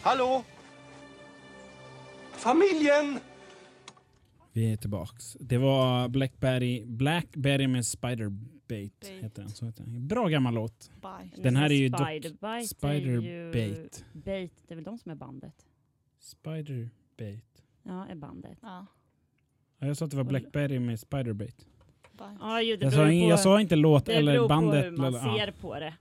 G: Hallå? Familjen!
A: Vi är tillbaks. Det var Blackberry, Blackberry med Spiderbait.
C: Bait.
A: Heter den, så heter den. Bra gammal låt.
C: Bye.
A: Den här är ju dock
B: Spiderbite är ju...
A: Spiderbait.
B: Bait, det är väl de som är bandet?
A: Spiderbait.
B: Ja, är bandet.
C: Ja.
A: Ja, jag sa att det var Blackberry med Spiderbait.
B: Ja, ju, det
A: Jag
B: beror
A: sa, jag sa inte låt
B: det
A: eller
B: beror
A: bandet.
B: på hur man
A: eller- ja.
B: ser på det.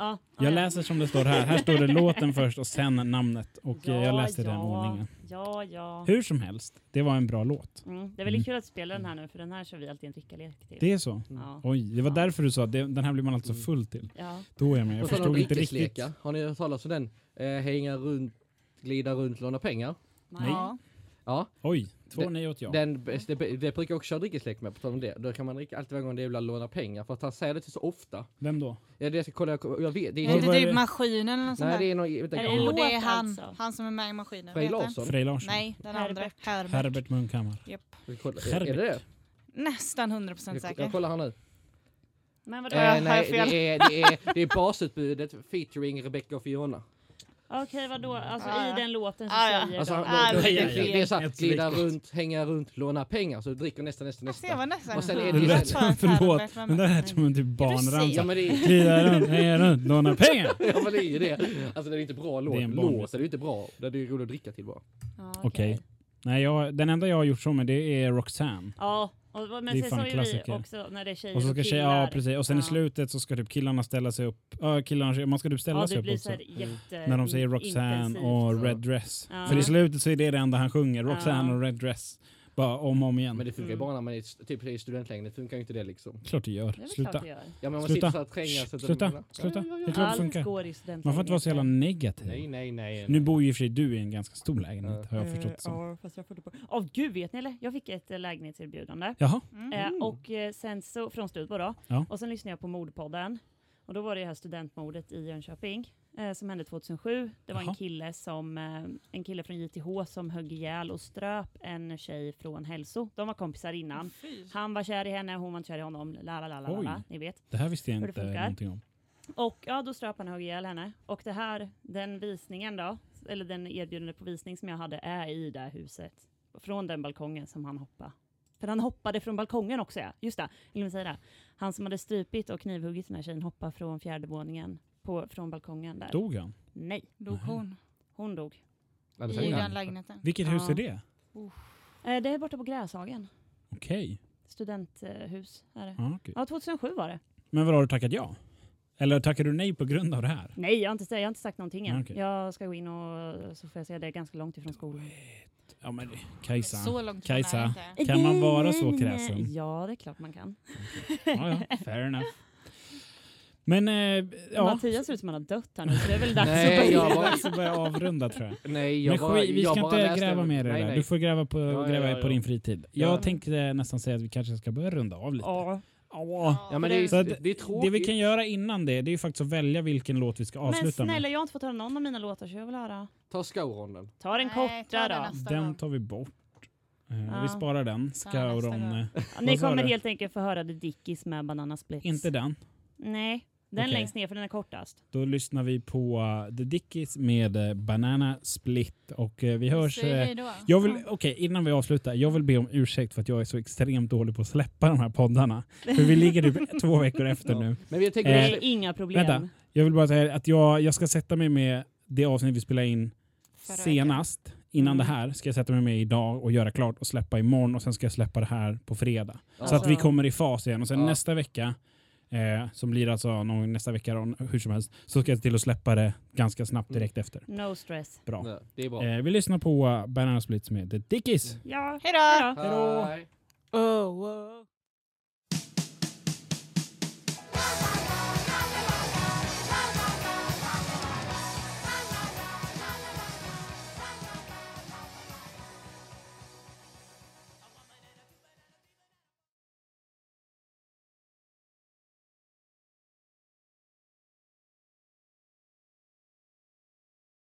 B: Ja,
A: Jag
B: ja.
A: läser som det står här. Här står det låten först och sen namnet. Och eh, jag
B: Ja,
A: läste den
B: ja.
A: ordningen.
B: Ja, ja.
A: Hur som helst, det var en bra låt.
B: Mm. Det är väldigt kul att spela den här nu, för den här kör vi alltid en drickalek till.
A: Det är så?
B: Ja.
A: Oj, det var
B: Ja.
A: därför du sa att den här blir man alltså full till.
B: Ja.
A: Då är jag med. Jag
D: Och så
A: förstod inte riktigt.
D: Har ni hört talas om den? Eh, hänga runt, glida runt, låna pengar.
B: Nej.
C: Ja.
D: Ja,
A: Oj, två
D: Det-
A: nej åt jag.
D: den, det, det brukar jag också köra dryckeslek med på tal om det. Då kan man dricka alltid varje gång det vill låna pengar för att han säger det till så ofta.
A: Vem då?
D: Ja, det jag ska kolla, jag, jag vet. Det
C: Är
D: är
C: inte typ
A: det?
C: maskinen eller något sånt
D: Nej det är någon, vänta,
B: Är det
C: det är
B: låt
C: han,
B: alltså?
C: han som är med i maskinen.
D: Frej? Larsson.
A: Frej Larsson?
C: Nej, den
B: Herbert.
C: andra. Herbert.
A: Herbert Munkhammar.
D: Kollar.
A: Herbert.
D: Är det det?
C: Nästan 100%
D: Jag,
C: säker.
D: jag kollar här nu.
B: Men vadå?
C: Eh, har
D: Eh,
C: jag
D: nej,
C: fel?
D: det är, det, är, det är basutbudet featuring Rebecca och Fiona.
B: Okej, vadå? Alltså
C: Ah, ja.
B: i den låten så
C: Ah, ja.
B: säger
D: Alltså,
B: de...
D: då,
C: Ah, det
D: det,
C: är
D: det, det är såhär,
A: Ett
D: glida runt, hänga runt, låna pengar. Så du dricker nästa, nästa,
C: Alltså, jag
D: nästa.
C: var nästan
D: Och sen är
A: Det
D: det-
A: lät förlåt, men det lät som en typ
D: Ja
A: barnramsa.
D: är,
A: Glida runt, hänga runt, låna pengar.
D: ja, men det är ju det. Alltså det är inte bra låt.
A: Det är
D: det inte bra. Det är roligt att dricka till bara.
B: Ja,
A: Okej. Nej, jag, den enda jag har gjort så med det är Roxanne.
B: Ja, Och, men sen är
A: klassiker.
B: vi också när det är tjejer
A: Och så
B: och
A: ska tjej,
B: killar.
A: ja precis. Och sen i
B: Ja.
A: slutet så ska typ killarna ställa sig upp. Ja, killarna, man ska typ ställa
B: Ja,
A: sig upp också. När de säger Roxanne och Red Dress.
B: Ja.
A: För i slutet så är det det enda han sjunger. Roxanne och Red Dress. Bara om och om igen.
D: Men det funkar ju
B: Mm.
D: bara när man är typ i studentlägenhet, funkar ju inte det liksom.
A: Klart det gör.
B: Det
A: Sluta.
B: klart det gör.
D: Ja men man
A: Sluta.
D: sitter så här tränga så att
A: Sluta. Sluta.
D: ja, ja,
A: Det är klart det funkar.
B: går i.
A: Man får inte vara så jävla negativ.
D: Nej, nej, nej.
A: Nu bor ju i för sig du i en ganska stor lägenhet har jag
B: Eh,
A: förstått som.
B: Ja, fast jag får det på. Åh gud, vet ni eller? Jag fick ett eh, lägenhetserbjudande.
A: Jaha,
C: Mm.
B: Eh, och sen så, från Studbo då.
A: Ja.
B: Och sen lyssnade jag på mordpodden. Och då var det det här studentmordet i Jönköping. Eh, som hände 2007. Det var
A: Jaha.
B: en kille, som, eh, en kille från JTH som högg ihjäl och ströp en tjej från Hälso. De var kompisar innan.
C: Fy.
B: Han var kär i henne, hon var kär i honom. La, la, la, la, la, la,
A: Oj.
B: ni vet.
A: det här visste jag inte någonting om.
B: Och ja, då ströp han och högg ihjäl henne. Och det här, den visningen då, eller den erbjudande på visning som jag hade är i det här huset. Från den balkongen som han hoppade. För han hoppade från balkongen också ja. Just det, jag säga det. Han som hade strypit och knivhuggit den här tjejen hoppade från fjärde våningen på, från balkongen där.
A: Dog han?
B: Nej,
C: Dog hon
B: hon dog.
C: I den lägenheten?
A: Vilket
B: Ja.
A: hus är det?
B: Eh, det är borta på Gräshagen.
A: Okej.
B: Studenthus är det.
A: Ja, okej.
B: Ja, 2007 var det.
A: Men vad har du tackat ja? Eller tackar du nej på grund av det här?
B: Nej, jag har inte, jag har inte sagt någonting än.
A: Ja, okej.
B: Jag ska gå in och så får jag säga det är ganska långt ifrån skolan.
A: Ja men Kajsa.
C: Så långt
A: Kajsa.
C: från är det inte.
A: Kan man vara så kräsen?
B: Ja, det är klart man kan.
A: Ja, ja, fair enough. Men eh, ja,
B: Mattias ser ut som han har dött här nu, så det är väl dags
D: Nej,
B: att börja.
D: jag
A: det är
D: bara-
A: dags att börja avrunda tror jag.
D: Nej, jag
A: Men
D: bara,
A: vi
D: jag
A: ska inte gräva mer i det
D: nej,
A: där.
D: nej.
A: Du får gräva, på,
D: Ja,
A: gräva
D: ja, ja,
A: på
D: ja.
A: din fritid. Jag
D: Ja.
A: tänkte nästan säga att vi kanske ska börja runda av lite.
B: Ja.
A: Ja.
D: Men det,
A: Så
D: är,
A: att
D: det, det är.
A: Det vi kan göra innan det, det är ju faktiskt att välja vilken låt vi ska
B: Men
A: avsluta
B: snälla,
A: med.
B: jag har inte fått höra någon av mina låtar så jag vill höra.
D: Ta skowronden.
B: Ta den
C: Nej,
B: korta
C: ta den
B: då.
A: Den tar vi bort. Eh,
B: Ja.
A: Vi sparar den. Skauron.
B: Ja, Ni kommer helt enkelt få höra The Dickies med Banana Splits.
A: Inte den.
B: Nej, den
A: Okej.
B: längst ner för den är kortast.
A: Då lyssnar vi på uh, The Dickies med uh, Banana Split. Och uh, vi hörs...
C: Säg
A: eh,
C: hej då.
A: jag vill, okej, innan vi avslutar, jag vill be om ursäkt för att jag är så extremt dålig på att släppa de här poddarna. För vi ligger typ två veckor efter
D: Ja.
A: nu.
D: Men jag tänker...
A: Eh,
B: Det är inga problem.
A: vänta. Jag vill bara säga att jag, jag ska sätta mig med det avsnitt vi spelade in
C: Förra
A: senast. Innan
B: Mm.
A: det här ska jag sätta mig med idag och göra klart och släppa imorgon och sen ska jag släppa det här på fredag. Så
B: Alltså-
A: att vi kommer i fas igen och sen
D: Ja.
A: nästa vecka Eh, som blir alltså någon, nästa vecka då, hur som helst. Så ska jag till att släppa det ganska snabbt direkt efter.
B: No stress.
A: Bra.
D: Ja, det är bra.
A: Eh, vi lyssnar på Banana Splits med The Dickies.
B: Ja,
C: Hej då!
B: hej då.
D: Hej.
C: Oh, oh.